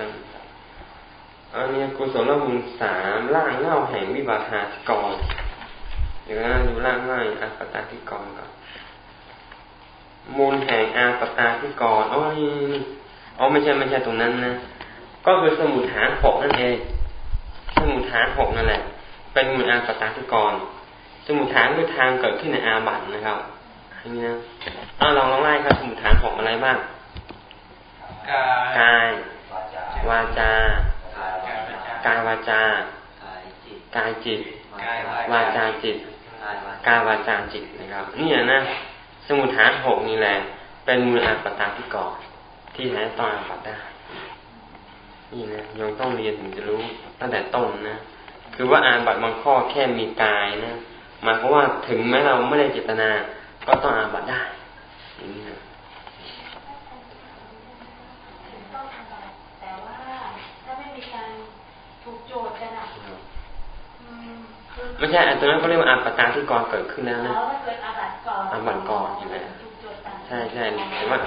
อันนี้กุศลมูลสามล่างเงาแห่งวิบากหาธิกรเดี๋ยวนะดูล่างง่ายอาปตาธิกรก่อนมูลแห่งอาปตาธิกรอ๋อนี่อ๋อไม่ใช่ไม่ใช่ตรงนั้นนะ ก็คือสมุทฐานหกนั่นเอง สมุทฐานหกนั่นแหละ เป็นมูลอาปตาธิกร สมุทฐานคือทางเกิดขึ้นในอาบัตนะครับอย่างนี้นะเอาลองลองไล่ครับ สมุทฐานหกอะไรบ้างกายวาจา กายวาจา กายจิต วาจาจิต กายวาจาจิตนะครับ นี่นะสมุทฐานหกนี่แหละ เป็นมูลอาปตาที่ก่อที่แท้ต้องอาบัตได้ นี่นะยังต้องเรียนถึงจะรู้ตั้งแต่ต้นนะคือว่าอาบัตบางข้อแค่มีกายนะหมายความว่าถึงแม้เราไม่ได้เจตนา ก็ต้องอาบัตได้อย่างนี้นะไม่ใช่อันตรงนั้นเขาเรียกว่าอาปตาที่กรเกิดขึ้นแล้วนะอาบัตก่อนอยู่แล้วใช่ใช่แต่ว่า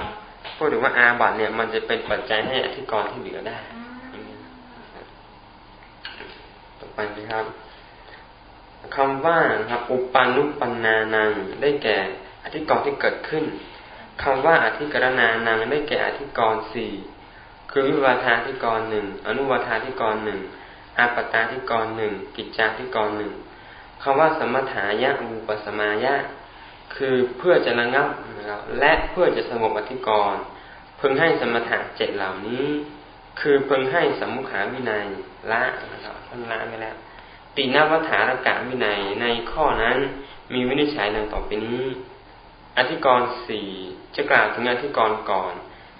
พูดถึงว่าอาบัตเนี่ย มันจะเป็นปัจจัยให้อธิกรที่เหลือได้ ปนะครับคำว่าครับ อุปานุปันนานัง ได้แก่อธิกรณ์ที่เกิดขึ้นคำว่าอธิกรณานังได้แก่อธิกรณ์สี่คือวิวาทาธิกรณ์หนึ่งอนุวาทาธิกรณ์หนึ่งอาปตาธิกรณ์หนึ่งกิจจาธิกรณ์หนึ่งคำว่าสมถายะอุปสมายะ คือเพื่อจะระงับนะครับและเพื่อจะสงบอธิกรณ์พึงให้สมถะเจ็ดเหล่านี้ คือพึงให้สมุขาวินัยละนะครับท่านละไปแล้วตินวัฏฐานกะวินัยในข้อนั้นมีวินิจฉัยดังต่อไปนี้ อธิกรณ์สี่จะกล่าวถึงอธิกรณ์ก่อน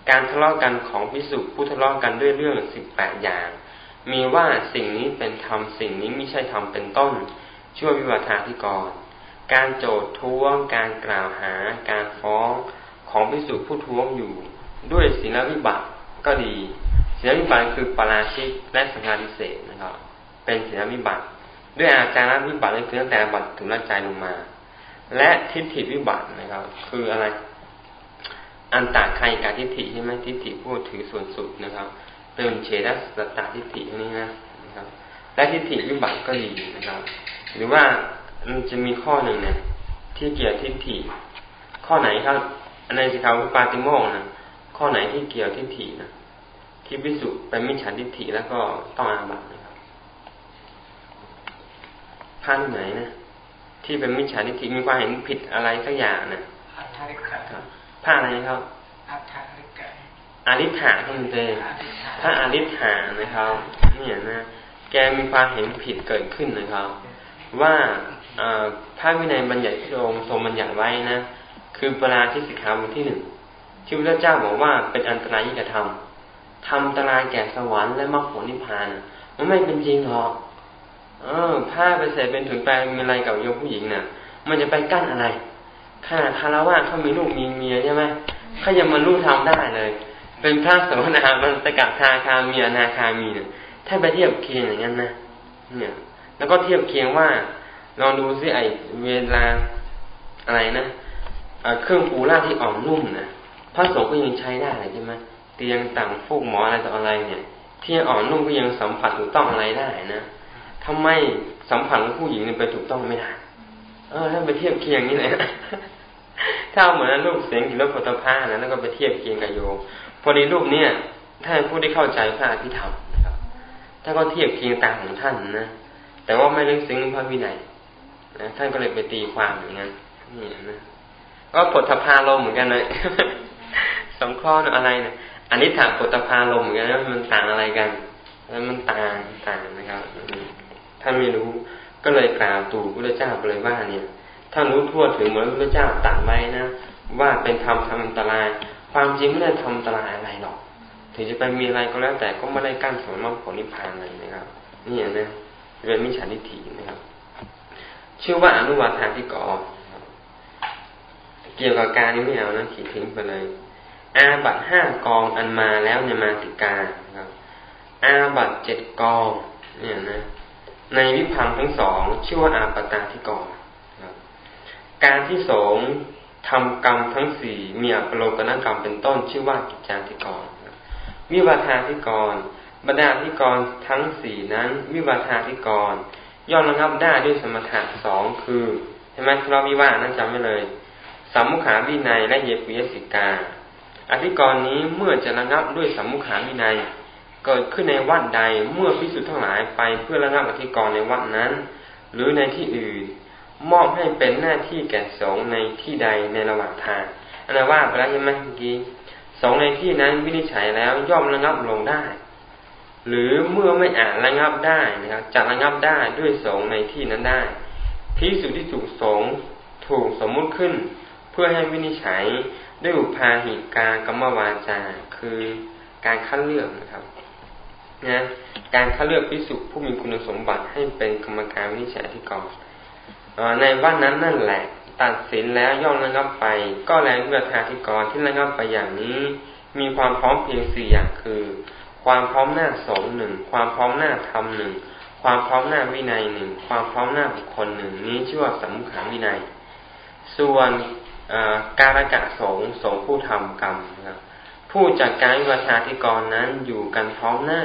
การทะเลาะกันของพิสุผู้ทะเลาะกันด้วยเรื่องสิบแปดอย่าง มีว่าสิ่งนี้เป็นธรรมสิ่งนี้ไม่ใช่ธรรมเป็นต้นช่วยวิวัฒาธิกรการโจทย์ท้วง การกล่าวหา การฟ้องของพิสุผู้ท้วงอยู่ ด้วยศีลวิบัติก็ดี ศีลวิบัติคือปราชิกและสังฆาริเศษนะครับ เป็นศีลวิบัติ ด้วยอาจารย์วิบัตินั่นคือตั้งแต่บัตรถึงละใจลงมา และทิฏฐิวิบัตินะครับ คืออะไร อันตาใครกับทิฏฐิใช่ไหมทิฏฐิผู้ถือส่วนสุดนะครับเติมเฉดสตาทิฏฐินี้นะนะครับ และทิฏฐิวิบัติก็ดีนะครับ หรือว่ามันจะมีข้อหนึ่งนี่ยที่เกี่ยวทิฏฐิ ข้อไหนครับในสิกขาวิปาติโมกนะข้อไหนที่เกี่ยวทิฏฐินะ ที่พิสุเป็นมิจฉาทิฏฐิแล้วก็ต้องอาบัตนะครับผ้าไหนนะที่เป็นมิจฉาทิฏฐิมีความเห็นผิดอะไรสักอย่างนะผ้าอะไรครับอาริฐาท่านเจถ้าอาริฐานะครับเนี่ยนะ แกมีความเห็นผิดเกิดขึ้นนะครับ ว่าพระวินัยบัญญัติที่องค์ทรงบัญญัติไว้นะ คือปราชิสิกขาบทที่หนึ่งที่พระเจ้าบอกว่าเป็นอันตรายยิ่งกระทำ ทำอันตรายแก่สวรรค์และมรรคผลนิพพาน มันไม่เป็นจริงหรอกเออผ้าไปใส่เป็นถึงแปลมีอะไรกับโยมผู้หญิงน่ะ มันจะไปกั้นอะไรถ้าคารวะเขามีลูกมีเมียใช่ไหมเขายังมาลูกทำได้เลย เป็นพระสวนามันตะกับทาคามีอนาคามีเนี่ยถ้าไปเทียบเคียงอย่างนั้นนะเนี่ย แล้วก็เทียบเคียงว่าลองดูซิไอเวลาอะไรนะเครื่องปูราที่อ่อนนุ่มนะพระสงฆ์ก็ยังใช้ได้เลยใช่ไหม เตียงต่างฟูกหมออะไรต่ออะไรเนี่ย ที่อ่อนนุ่มก็ยังสัมผัสถูกต้องอะไรได้นะทำไมสัมผัสกับผู้หญิงเนี่ยไปถูกต้องไม่ได้ เออถ้าไปเทียบเคียงนี่เลยถ้าเหมือนรูปเสียงกิรพุทธภานะแล้วก็ไปเทียบเคียงกับโยพอดีรูปเนี่ยถ้าผู้ที่เข้าใจพระอภิธรรมนะครับ ถ้าก็เทียบเคียงตามของท่านนะแต่ว่าไม่ลึกซึ้งพระวินัยนะท่านก็เลยไปตีความอย่างนั้นนี่นะก็ปฐพาลมเหมือนกันเลยสองข้ออะไรเนี่ย อันนี้ถามปฐพาลมเหมือนกันว่ามันต่างอะไรกัน แล้วมันต่างต่างนะครับท่านไม่รู้ก็เลยกล่าวตู่พระเจ้าไปเลยว่าเนี่ยท่านรู้ทั่วถึงเหมือนพระเจ้าตัดไว้นะว่าเป็นธรรมทำอันตราย ความจริงไม่ได้ทำอันตรายอะไรหรอก ถึงจะไปมีอะไรก็แล้วแต่ก็ไม่ได้กั้นสมมติผลนิพพานเลยนะครับนี่นะเป็นมิจฉาทิฏฐินะครับ ชื่อว่าอนุวาทาที่ก่อเกี่ยวกับการนี้ไม่เอานะขีดทิ้งไปเลย อาบัตห้ากองอันมาแล้วในมาติกาครับ อาบัตเจ็ดกอง เนี่ยนะ ในวิพังทั้งสองชื่อว่าอาปตาที่กองครับการที่สงทำกรรมทั้งสี่มีอปโลกนกรรมเป็นต้น ชื่อว่ากิจจาธิกร วิวัฒาธิกร บรรดาธิกรทั้งสี่นั้น วิวัฒาธิกร ย่อมระงับได้ด้วยสมถะสองคือใช่ไหมทะเลาะวิวาทนั้นจำไว้เลย สัมมุขาวินัยและเยปุยสิกา อธิกรณ์นี้เมื่อจะระงับด้วยสัมมุขาวินัยเกิดขึ้นในวัดใดเมื่อพิสุทธ์ทั้งหลายไปเพื่อระงับอธิกรณ์ในวัดนั้น หรือในที่อื่น มอบให้เป็นหน้าที่แก่สงในที่ใดในระหว่างทางอันนั้นว่าไปแล้วใช่ไหมเมื่อกี้สงในที่นั้นวินิจฉัยแล้วย่อมระงับลงได้ หรือเมื่อไม่อาจระงับได้นะครับจะระงับได้ด้วยสงในที่นั้นได้พิสุที่ถูกสงถูกสมมุติขึ้น เพื่อให้วินิจฉัย ด้วยอุปาหิกากรรมวาจา คือการคัดเลือกนะครับนะการคัดเลือกพิสุผู้มีคุณสมบัติให้เป็นกรรมการวินิจฉัยที่กอนในวันนั้นนั่นแหละ ตัดสินแล้วย่อมระงับไป ก็แล้วเมื่อทาธิกรที่ระงับไปอย่างนี้ มีความพร้อมเพียงสี่อย่างคือ ความพร้อมหน้าสงหนึ่งความพร้อมหน้าธรรมหนึ่งความพร้อมหน้าวินัยหนึ่งความพร้อมหน้าบุคคลหนึ่งนี้ชื่อว่าสัมมุขาวินัย ส่วน การกะสงสงผู้ทำกรรมนะครับผู้จัดการวิวัฒาธิกรนั้นอยู่กันพร้อมหน้า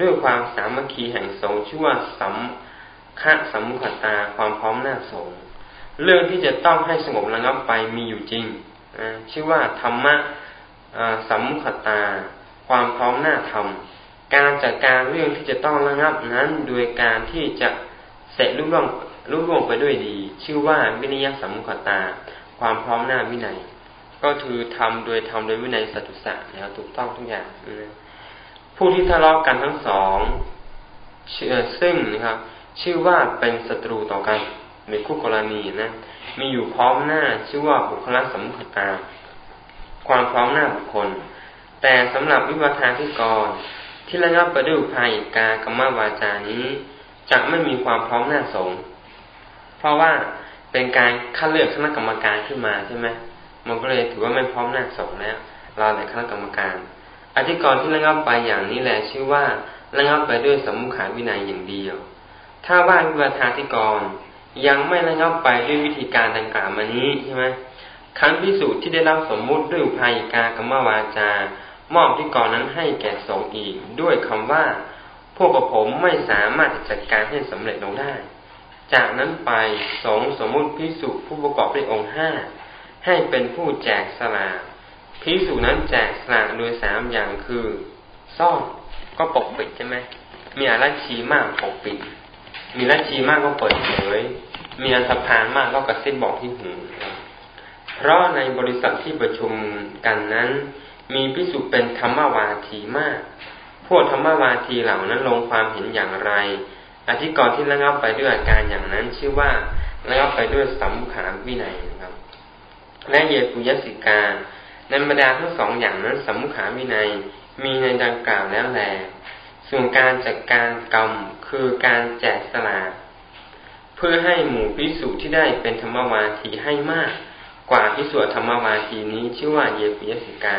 ด้วยความสามัคคีแห่งสงชื่อว่าสัมฆะสัมมุขตาความพร้อมหน้าสงเรื่องที่จะต้องให้สงบระงับไปมีอยู่จริงชื่อว่าธรรมะสัมมุขตา ความพร้อมหน้าธรรม การจัดการเรื่องที่จะต้องระงับนั้น โดยการที่จะเสร็จลุล่วงลุล่วงไปด้วยดี ชื่อว่าวินิยสัมมุขตา ความพร้อมหน้าวินัย ก็คือทำโดยทำโดยวินัยสัตุสะนะครับถูกต้องทุกอย่างผู้ที่ทะเลาะกันทั้งสองซึ่งนะครับ ชื่อว่าเป็นศัตรูต่อกันหรือคู่กรณีนะมีอยู่พร้อมหน้าชื่อว่าบุคลสมุขตา ความพร้อมหน้าบุคคล แต่สำหรับวิวัฒาธิกรที่ระงับประดุภายกากรรมวาจานี้จะไม่มีความพร้อมหน้าสงเพราะว่า เป็นการคัดเลือกคณะกรรมการขึ้นมาใช่ไหมมันก็เลยถือว่าไม่พร้อมหน้าสงแล้วเราแต่คณะกรรมการ อธิกรที่ระงับไปอย่างนี้แหละชื่อว่าระงับไปด้วยสมุขาวินัยอย่างเดียว ถ้าว่าวิวัฒาธิกรยังไม่ระงับไปด้วยวิธีการดังกล่าวมานี้ใช่ไหมครั้งพิสูจน์ที่ได้รับสมมุติด้วยอุพายกากรรมวาจา มอบที่กรนั้นให้แก่สงฆ์อีก ด้วยคำว่า พวกกับผมไม่สามารถจัดการให้สำเร็จลงได้ จากนั้นไปสงสมมุติพิสุผู้ประกอบด้วยองค์ห้าให้เป็นผู้แจกสลากพิสุนั้นแจกสลากโดยสามอย่างคือ ซ่อนก็ปกปิดใช่ไหมมีอารัชีมากปกปิด มีรัชีมากก็เปิดเผยมีอันธพาลมากก็กระซิบบอกที่หูเพราะในบริษัทที่ประชุมกันนั้น มีพิสุเป็นธรรมวาทีมาก พวกธรรมวาทีเหล่านั้นลงความเห็นอย่างไร อธิกรที่ระงับไปด้วยอาการอย่างนั้น ชื่อว่าระงับไปด้วยสัมขาวินัยนะครับ และเยปุยสิกาในบรรดาทั้งสองอย่างนั้นสัมขาวินัยมีในดังกล่าวแล้วแลส่วนการจัดการกรรมคือการแจกสลากเพื่อให้หมู่พิสุที่ได้เป็นธรรมวาทีให้มาก กว่าพิสวดธรรมวาทีนี้ชื่อว่าเยปิยสิกา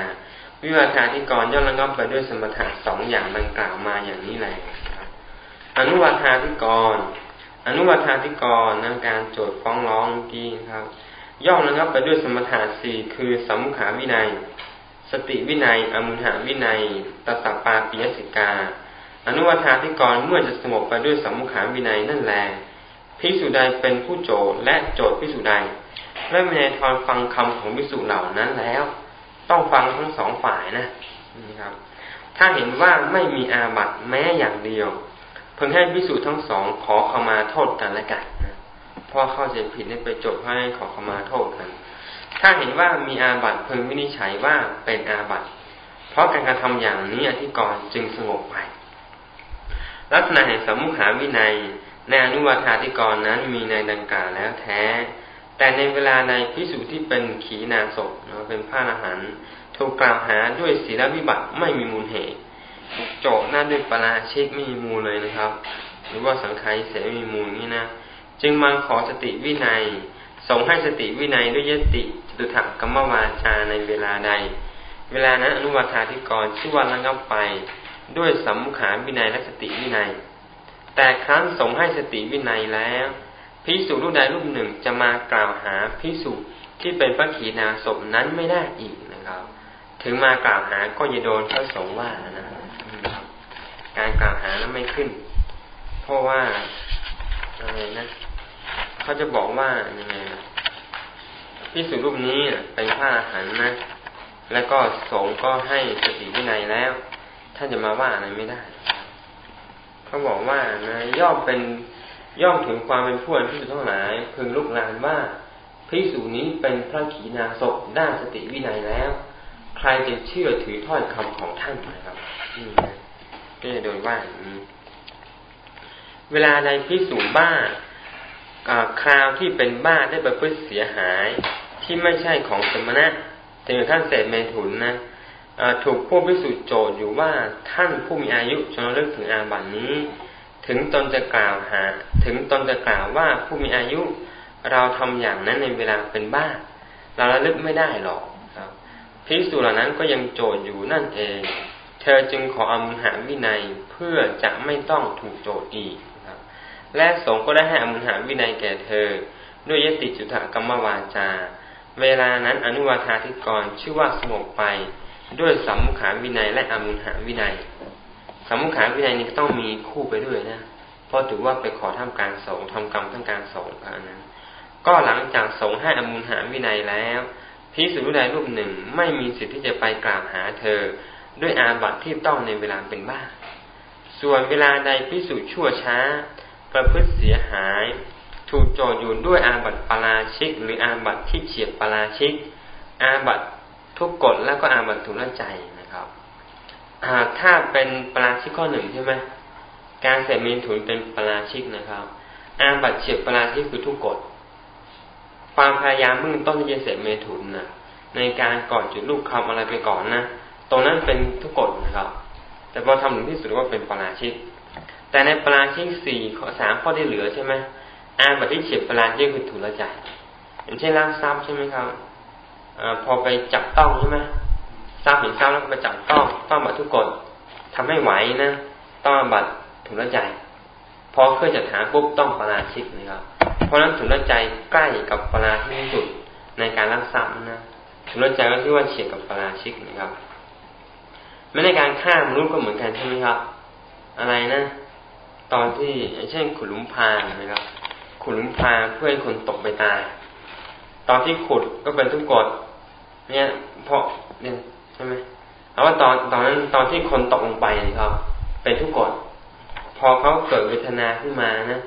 วิวาทาที่กรย่อมระงับไปด้วยสมถะสองอย่างดังกล่าวมาอย่างนี้แหละ อนุวาทาที่กร อนุวาทาที่กรนการโจทย์ฟ้องร้องกี้ครับ ย่อมระงับไปด้วยสมถะสี่คือสัมขาวินัย สติวินัย อมุหาวินัยตสปาปิยสิกา อนุวาทาที่กรเมื่อจะสงบไปด้วยสัมขาวินัยนั่นแหละพิสุใดเป็นผู้โจทย์และโจทย์พิสุใดและเมนทอนฟังคำของวิสุเหล่านั้นแล้ว ต้องฟังทั้งสองฝ่ายนะนี่ครับ ถ้าเห็นว่าไม่มีอาบัตแม้อย่างเดียว พิ่งให้วิสุทั้งสองขอขมาโทษกันและกันนะเพราะเข้าใจผิดนี่ไปจบให้ขอขมาโทษกัน ถ้าเห็นว่ามีอาบัตเพิ่งวินิจฉัยว่าเป็นอาบัตเพราะการกระทำอย่างนี้อธิกรจึงสงบไป ลักษณะแห่งสมุขาวินัยในอนุวัธาธิกรนั้นมีในดังกล่าวแล้วแท้ แต่ในเวลาในพิสูจที่เป็นขีนาศพเป็นผ้าอาหารถูกกล่าวหาด้วยศีลวิบัติไม่มีมูลเหตุ ด้วยปราชิกไม่มีมูลเลยนะครับ หรือว่าสังขารเสียไม่มีมูลนี่นะจึงมาขอสติวินัยส่งให้สติวินัยด้วยยติจตุถักกรรมวาจาในเวลาใด เวลานั้นอนุวาธาธิกรชื่อว่าระงับไป ด้วยสัมขาวินัยและสติวินัย แต่ครั้นส่งให้สติวินัยแล้วพิสูจรูปใดรูปหนึ่งจะมากล่าวหาพิสูจที่เป็นพระขีณาสพนั้นไม่ได้อีกนะครับ ถึงมากล่าวหาก็จะโดนพระสงฆ์ว่านะ การกล่าวหานั้นไม่ขึ้น เพราะว่าอะไรนะเขาจะบอกว่ายังไงพิสูจรูปนี้เป็นพระอรหันต์นะ แล้วก็สงฆ์ก็ให้สติวินัยแล้ว ท่านจะมาว่าอะไรไม่ได้ เขาบอกว่านะย่อมเป็นย่อมถึงความเป็นผู้อันพิสุทั้งหลายพึงลุกลานว่าพิสูจนี้เป็นพระขีณาสพด้านสติวินัยแล้ว ใครจะเชื่อถือถ้อยคำของท่านนะครับ ก็จะโดยว่าอย่างนี้ เวลาใดพิสูจบ้าคราวที่เป็นบ้าได้ประพฤติเสียหายที่ไม่ใช่ของสมณะถึงท่านเสดเมถุนนะถูกผู้พิสูจน์โจทย์อยู่ว่าท่านผู้มีอายุจนเลิกถึงอาบัตินี้ ถึงตนจะกล่าวหา ถึงตนจะกล่าวว่าผู้มีอายุเราทำอย่างนั้นในเวลาเป็นบ้า เราระลึกไม่ได้หรอกครับพิสูจน์เหล่านั้นก็ยังโจทย์อยู่นั่นเอง เธอจึงขออมุหาวินัยเพื่อจะไม่ต้องถูกโจทย์อีกครับ และสงฆ์ก็ได้ให้อมุหาวินัยแก่เธอ ด้วยยติจุตกรรมวาจา เวลานั้นอนุวาธาธิกรชื่อว่าสงบไปด้วยสัมมุขาวินัยและอมุหาวินัยสมุขาวินัยนี้ต้องมีคู่ไปด้วยนะเพราะถือว่าไปขอทำการสงทำกรรมทั้งการสงอันนั้นก็หลังจากสงให้อมุลหาวินัยแล้วพิสุรุใดรูปหนึ่งไม่มีสิทธิ์ที่จะไปกล่าวหาเธอ ด้วยอาบัติที่ต้องในเวลาเป็นบ้า ส่วนเวลาใดพิสุชั่วช้า ประพฤติเสียหาย ถูกโจทอยู่ด้วยอาบัติปราชิก หรืออาบัติที่เฉียบปราชิก อาบัติทุกกฎแล้วก็อาบัติทุนใจนะครับถ้าเป็นปราชิกข้อหนึ่งใช่ไหมการเสพมีถุนเป็นปราชิกนะครับ อาบัตเฉียบปราชิกคือทุกกฎ ความพยายามมึงต้นที่จะเสพเมถุนนะในการก่อนจุดลูกคำอะไรไปก่อนนะ รงนั้นเป็นทุกกฎนะครับ แต่พอทำถึงที่สุดว่าเป็นปราชิก แต่ในปราชิกสี่ข้อสามข้อที่เหลือใช่ไหมอาบัตที่เฉียบปราชิกคือถุลใจอย่างเช่นร่างทรัพย์ใช่ไหมครับอพอไปจับต้องใช่ไหมทราบเห็นทราบแล้วก็ไปจับต้องต้องบัตรทุกกฎทำให้ไหวนะต้องบัตรถุลใจพอเคยจัดหาปุ๊บต้องปราชิกนะครับ เพราะนั้นถุลใจใกล้กับปราชิกที่สุดในการรักทรัพย์นะถุลใจก็ที่ว่าเฉียดกับปราชิกนะครับ ไม่ในการฆ่ามนุษย์ก็เหมือนกันใช่ไหมครับ อะไรนะ ตอนที่เช่นขุดลุมพางนะครับขุดลุมพางเพื่อให้คนตกไปตาย ตอนที่ขุดก็เป็นทุกกฎเนี่ยเพราะเนี่ยใช่ไหมเอาว่าตอนตอนนั้นตอนที่คนตกลงไปนะครับ เป็นทุกกฎพอเขาเกิดเวทนาขึ้นมานะ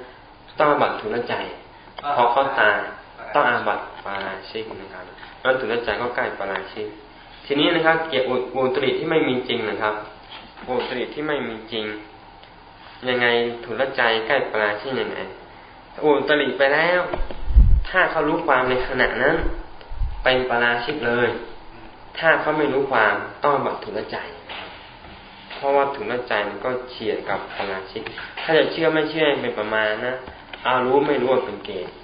ต้องอาบัตทุนใจพอเขาตายต้องอาบัตปาราชิกนะครับแล้วทุนใจก็ใกล้ปาราชิก ทีนี้นะครับเกี่ยวกับอุตริที่ไม่มีจริงนะครับอุตริที่ไม่มีจริง ยังไงทุนใจใกล้ปาราชิกยังไงอุตริไปแล้ว ถ้าเขารู้ความในขณะนั้น เป็นปาราชิกเลย ถ้าเขาไม่รู้ความต้องบัตรทุนใจ เพราะว่าถุนใจมันก็เฉียดกับปาราชิก ถ้าจะเชื่อไม่เชื่อเป็นประมาณนะเอารู้ไม่รู้เป็นเกณฑ์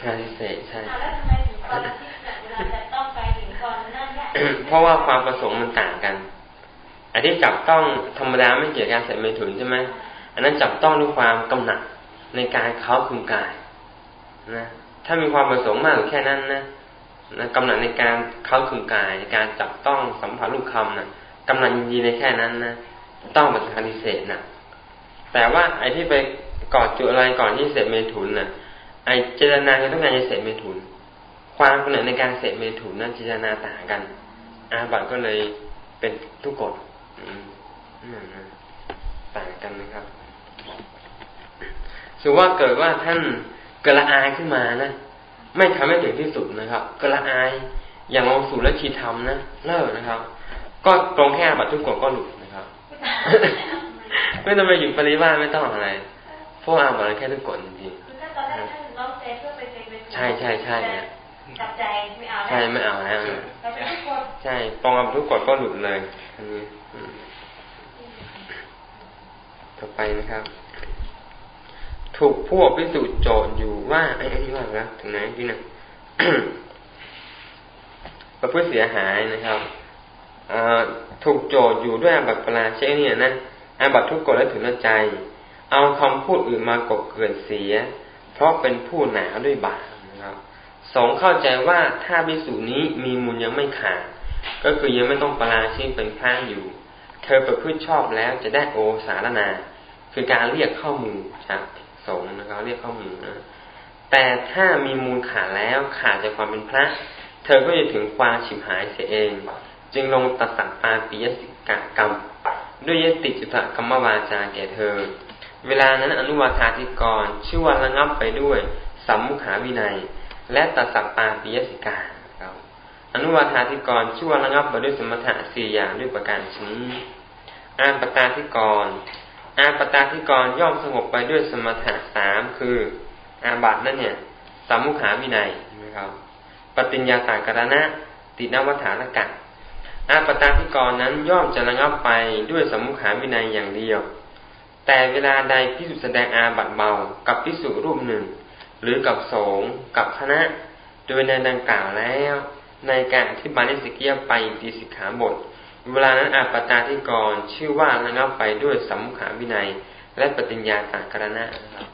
ใช่เสใช่เพราะว่าความประสงค์มันต่างกัน อันที่จับต้องธรรมดาไม่เกี่ยวกับการใส่เมถุนใช่ไหมอันนั้นจับต้องด้วยความกำหนัดในการเขาคุมกายนะถ้ามีความประสงค์มากแค่นั้นนะนะกำหนัดในการเขาคุมกายในการจับต้องสัมผัสลูกคำนะกำหนัดยินดีในแค่นั้นนะต้องปฏิเสธนะแต่ว่าไอ้ที่ไปกอดจุอะไรก่อนที่เสร็จเมถุนนะ่ะ ไอเจตนาคือต้องการจะเสพเมถุน ความกำหนดในการเสพเมถุนนั้นเจตนาต่างกัน อาบัตก็เลยเป็นทุกกฎต่างกันนะครับถือว่าเกิดว่าท่านกระอายขึ้นมานะไม่ทำให้ถึงที่สุดนะครับ กระอายอย่างลงสู่และชีธรรมนะเลิกนะครับ ก็ตรงแค่บัตรทุกกฎก็หลุดนะครับ ไม่ต้องไปอยู่ปริวาสไม่ต้องอะไรพวกอาบัตแค่ทุกกฎจริง ใช่ใช่ใช่เนี่ยจับใจไม่เอาใช่ไม่เอาแล้วใช่ปองทุกกฎก็หลุดเลย อันนี้ต่อไปนะครับ ถูกพวกพิสูจน์โจทย์อยู่ว่าไอ้ไอ้นี่ว่าแล้วถึงไหนพี่นะประพฤติเสียหายนะครับถูกโจทย์อยู่ด้วยอาบัติปราเช่เนี่ยนะอาบัติทุกกฎและถึงใจ เอาคำพูดอื่นมากบเกินเสีย เพราะเป็นผู้หนาด้วยบาปนะครับสองเข้าใจว่าถ้าพิสูจนี้มีมูลยังไม่ขาดก็คือยังไม่ต้องปราชิกเป็นพระอยู่ เธอประพฤติชอบแล้วจะได้โอสารนา คือการเรียกเข้ามือครับสงนะครับเรียกเข้ามือนะแต่ถ้ามีมูลขาดแล้วขาดจากความเป็นพระ เธอก็จะถึงความฉิบหายเสียเอง จึงลงตัดสัปาปิยสิกกรรม ด้วยยติจุตกรรมวาจาแก่เธอ เวลานั้นอนุวาธาธิกร ชื่อว่าระงับไปด้วยสัมมุขาวินัย และตัดสัปปาปิยสิกาครับอนุวาธาธิกรชั่วระงับไปด้วยสมถะสี่อย่างด้วยประการชนี้อานปตาธิกร อานปตาธิกรย่อมสงบไปด้วยสมถะสามคือ อาบัตนั่นเนี่ยสัมมุขาวินัยนะครับปฏิญญาตากรณะ ตินวัฏฐานกัดอาปตาธิกรนั้นย่อมจะระงับไปด้วยสมุขาวินัยอย่างเดียว แต่เวลาใดพิสุแสดงอาบัตเบากับพิสุรูปหนึ่ง หรือกับสงกับคณะ โดยในดังกล่าวแล้ว ในการอธิบายนิสกิยไปตีสิกขาบท เวลานั้นอาปตาที่กรชื่อว่าระงับไปด้วยสัมขาวินัย และปฏิญญาต่างกรณะนะครับ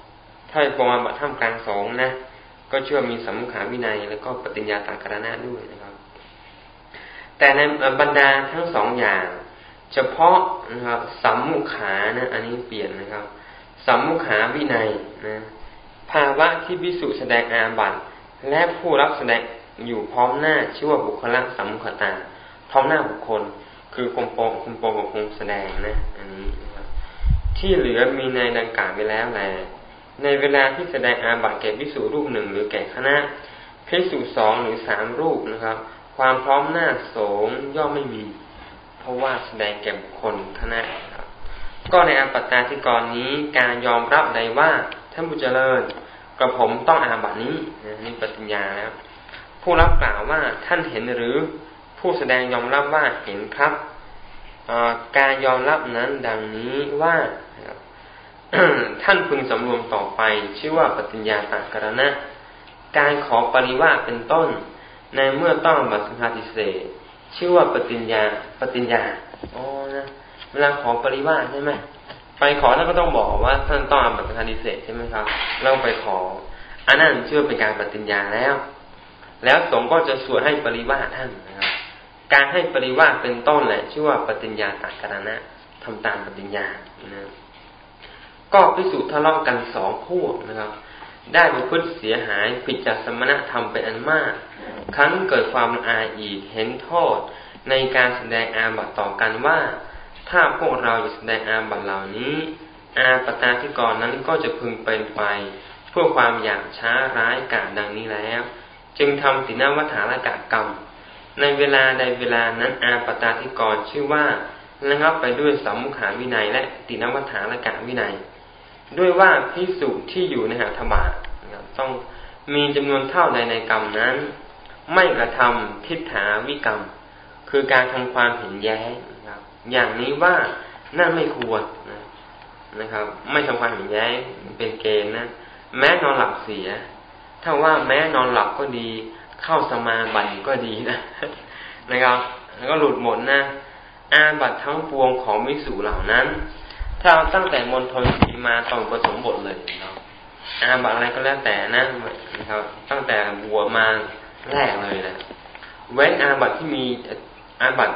ถ้าเป็นปรบัติท่ามกลางสงนะก็เชื่อมีสัมขาวินัย แล้วก็ปฏิญญาต่างกรณะด้วยนะครับ แต่ในบรรดาทั้งสองอย่าง เฉพาะนะครับสัมมุขานะ อันนี้เปลี่ยนนะครับ สัมมุขาวินัยนะภาวะที่พิสุแสดงอาบัตและผู้รับแสดงอยู่พร้อมหน้าชื่อว่าบุคลสัมมุขตาพร้อมหน้าบุคคล คือกลมโปคุมโปกับคุมแสดงนะ อันนี้นะครับที่เหลือมีในดังกล่าวไปแล้วแหละในเวลาที่แสดงอาบัตแก่พิสุรูปหนึ่งหรือแก่คณะพิสุสองหรือสามรูปนะครับ ความพร้อมหน้าสงย่อมไม่มี ราะว่าแสดงแก่บุคคลท่านั้นครับ ก็ในอาปัตตาที่กรนี้การยอมรับใดว่าท่านผู้เจริญกระผมต้องอาบัตินี้นี่ปฏิญญาแล้วผู้รับกล่าวว่าท่านเห็นหรือผู้แสดงยอมรับว่าเห็นครับการยอมรับนั้นดังนี้ว่าท่านพึงสำรวมต่อไป ชื่อว่าปฏิญญาตากรณะ การขอปริวาเป็นต้น ในเมื่อต้องบัตสังฆาติเศษ ชื่อว่าปฏิญญา ปฏิญญาอ๋อนะเวลาขอปริวาใช่ไหมไปขอท่านก็ต้องบอกว่าท่านต้องบัตสังฆาติเศษใช่ไหมครับเราไปขอ อันนั้นชื่อเป็นการปฏิญญาแล้ว แล้วสงฆ์ก็จะสวดให้ปริวาท่านนะครับ การให้ปริวาเป็นต้นแหละ ชื่อว่าปฏิญญาตากรณะทำตามปฏิญญานะก็พิสูจน์ทะเลาะกันสองพวกนะครับ ได้ประพฤติเสียหายผิดจากสมณธรรมเป็นอันมาก ครั้นเกิดความอายอีกเห็นโทษ ในการแสดงอาบัตต่อกันว่า ถ้าพวกเราจะแสดงอาบัตเหล่านี้ อาปตาที่ก่อนนั้นก็จะพึงเป็นไปเพื่อความอยากช้าร้ายกาจดังนี้แล้ว จึงทำตินวัฏฐานกะกรรม ในเวลาใดเวลานั้นอาปตาที่ก่อนชื่อว่าระงับไปด้วยสมมุขาวินัยและตินวัฏฐานกะวินัย ด้วยว่าพิสุที่อยู่ในหาธบาตต้องมีจำนวนเท่าใดในกรรมนั้น ไม่กระทำทิฏฐาวิกรรม คือการทำความเห็นแย้งนะครับ อย่างนี้ว่านั่นไม่ควรนะนะครับ ไม่ทำความเห็นแย้งเป็นเกณฑ์นะแม้นอนหลับเสีย ถ้าว่าแม้นอนหลับก็ดี เข้าสมาบัติก็ดีนะนะครับ แล้วก็หลุดหมดนะอาบัตทั้งปวงของวิสุเหล่านั้น ถ้าเราตั้งแต่มณฑลสีมาต้องผสมบทเลยเนาะอาบัตอะไรก็แล้วแต่นะนะครับ ตั้งแต่บัวมาแรกเลยนะเว้นอาบัตที่มีอาบัต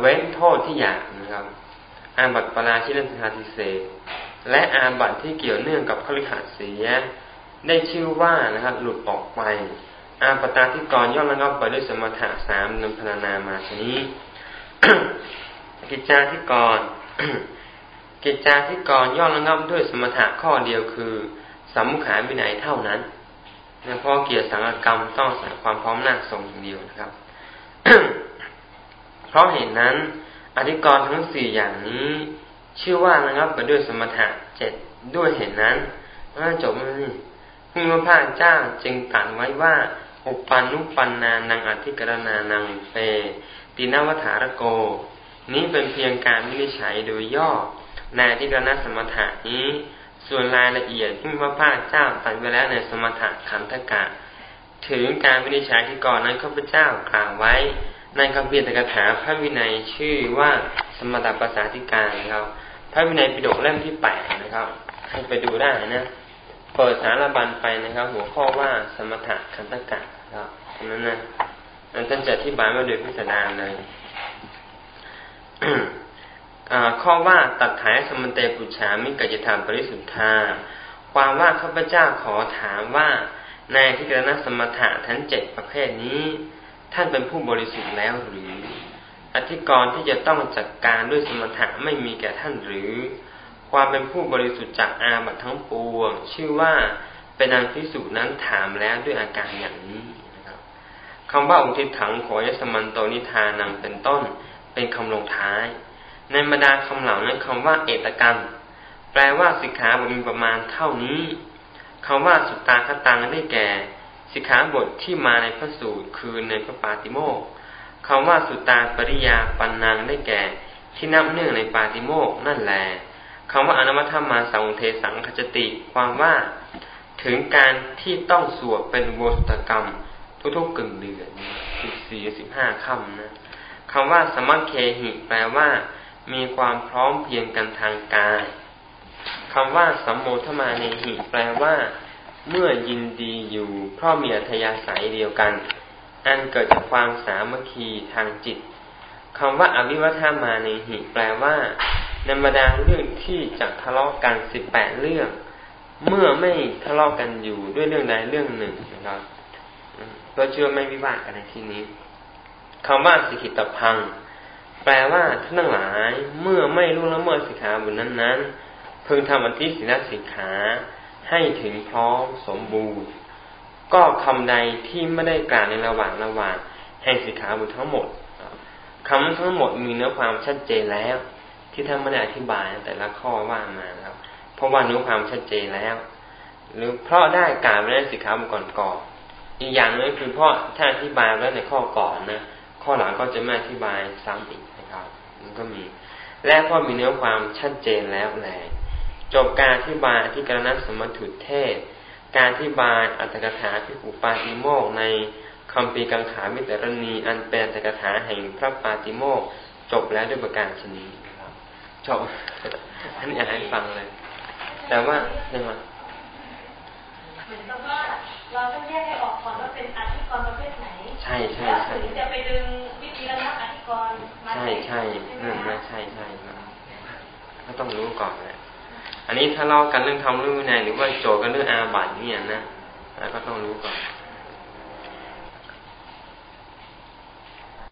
เว้นโทษที่อยากนะครับ อาบัตปราชินสาติเศษและอาบัตที่เกี่ยวเนื่องกับขลิขาเสีย ได้ชื่อว่านะครับ หลุดออกไปอาปตาที่กรย่อมระงับไปด้วยสมถะสามนำพนานามาชนี้กิจจาที่กร กิจจาที่กรย่อระงับด้วยสมถะข้อเดียวคือสัมขาวินัยเท่านั้นนะเพราะเกียรติสังกรรมต้องใส่ความพร้อมหน้าทรงอย่างเดียวนะครับ เพราะเหตุนั้น อธิกรณ์ทั้งสี่อย่างนี้ ชื่อว่าระงับไปด้วยสมถะเจ็ดด้วยเหตุนั้นน่าจบเลยพุ่งพระเจ้าจึงตัดไว้ว่าอุปันนุปันนานังอธิกรณานังเปตินวัฏารโก นี้เป็นเพียงการวินิจฉัยโดยย่อ ในที่กรณสมถะนี้ ส่วนรายละเอียดที่พระพาเจ้าตัดไว้แล้วในสมถะขันธกะ ถึงการวินิจฉัยที่ก่อนนั้นข้าพเจ้ากล่าวไว้ ในคำเพียรตกถาพระวินัยชื่อว่าสมถะภาษาธิการนะครับ พระวินัยปิฎกเล่มที่แปดนะครับ ให้ไปดูได้นะเปิดสารบันไปนะครับ หัวข้อว่าสมถะขันธกะครับนั้นนะท่านจะอธิบายมาโดยพิสดารเลย ข้อว่าตัดถายสมันเตปุชามิกจิธรรมปริสุทธา ความว่าข้าพเจ้าขอถามว่าในที่กรณสมถะทั้งเจ็ดประเภทนี้ ท่านเป็นผู้บริสุทธิ์แล้วหรือ อธิกรณ์ที่จะต้องจัดการด้วยสมถะไม่มีแก่ท่านหรือ ความเป็นผู้บริสุทธิ์จากอาบัตทั้งปวง ชื่อว่าเป็นอันพิสูจนั้นถามแล้วด้วยอาการอย่างนี้นะครับคำว่าอุทิศถังขอยสมันโตนิทานังเป็นต้น เป็นคำลงท้าย ในบรรดาคำเหล่านั้นคำว่าเอตกรรมแปลว่าสิกขาบทมีประมาณเท่านี้คำว่าสุตตาคตังได้แก่ สิกขาบทที่มาในพระสูตรคือในพระปาติโมกคำว่าสุตตาปริยาปันนางได้แก่ ที่นับเนื่องในปาติโมกนั่นแหละคำว่าอนุมัติมาสังเทสังขจติ ความว่า ถึงการที่ต้องสวดเป็นโวสตกรรม ทุกๆกึ่งเดือนสิบสี่สิบห้าคำนะคำว่าสมัคเคหิแปลว่า มีความพร้อมเพียงกันทางกายคำว่าสัมโมทมาเนหิแปลว่า เมื่อยินดีอยู่เพราะมีอัธยาศัยเดียวกัน อันเกิดจากความสามัคคีทางจิตคำว่าอวิวัฒมาเนหิแปลว่าในบรรดาเรื่องที่จะทะเลาะกันสิบแปดเรื่อง เมื่อไม่ทะเลาะกันอยู่ด้วยเรื่องใดเรื่องหนึ่งนะครับก็เชื่อไม่วิวาทกันในที่นี้คำว่าสิกิตพัง แปลว่าท่านทั้งหลายเมื่อไม่รู้ละเมิดสิกขาบุญนั้นๆพึงทำอันที่ศีลสิกขาให้ถึงพร้อมสมบูรณ์ ก็คำใดที่ไม่ได้กล่าวในระหว่างระหว่างแห่งสิกขาบุญทั้งหมดคำทั้งหมดมีเนื้อความชัดเจนแล้ว ที่ท่านไม่ได้อธิบายแต่ละข้อว่ามาครับ เพราะว่าเนื้อความชัดเจนแล้ว หรือเพราะได้กล่าวไว้ในสิกขาบทก่อนๆอีกอย่างนึงคือเพราะถ้านอธิบายไว้วในข้อก่อนนะข้อหลังก็จะไม่อธิบายซ้ำอีก มันก็มี และเพราะมีเนื้อความชัดเจนแล้วแหละจบการอธิบายอธิกรณสมถุเทศ การอธิบายอัตถกถาพิอุปาติโมกในคำปีกังขาวิตรณี อันเป็นอัตถกถาแห่งพระปาติโมกจบแล้วด้วยประการชนีจบอันนี้อยากให้ฟังเลย แต่ว่ายังไงเหมือนกับว่า เราต้องแยกให้ออกก่อนว่าเป็นอธิกรณ์ประเภทไหน ใช่ใช่แล้วใช่ถึงจะไปดึงวิธีระงับอธิกรณ์มาใช่ใช่ไหมนั่นคะนะใช่ใช่ครับก็ต้องรู้ก่อนแหละอันนี้ถ้าเล่ากันเรื่องทำเรื่องวินัยหรือว่าโจทย์กันเรื่องอาบัติเนี่ยนะแล้วก็ต้องรู้ก่อน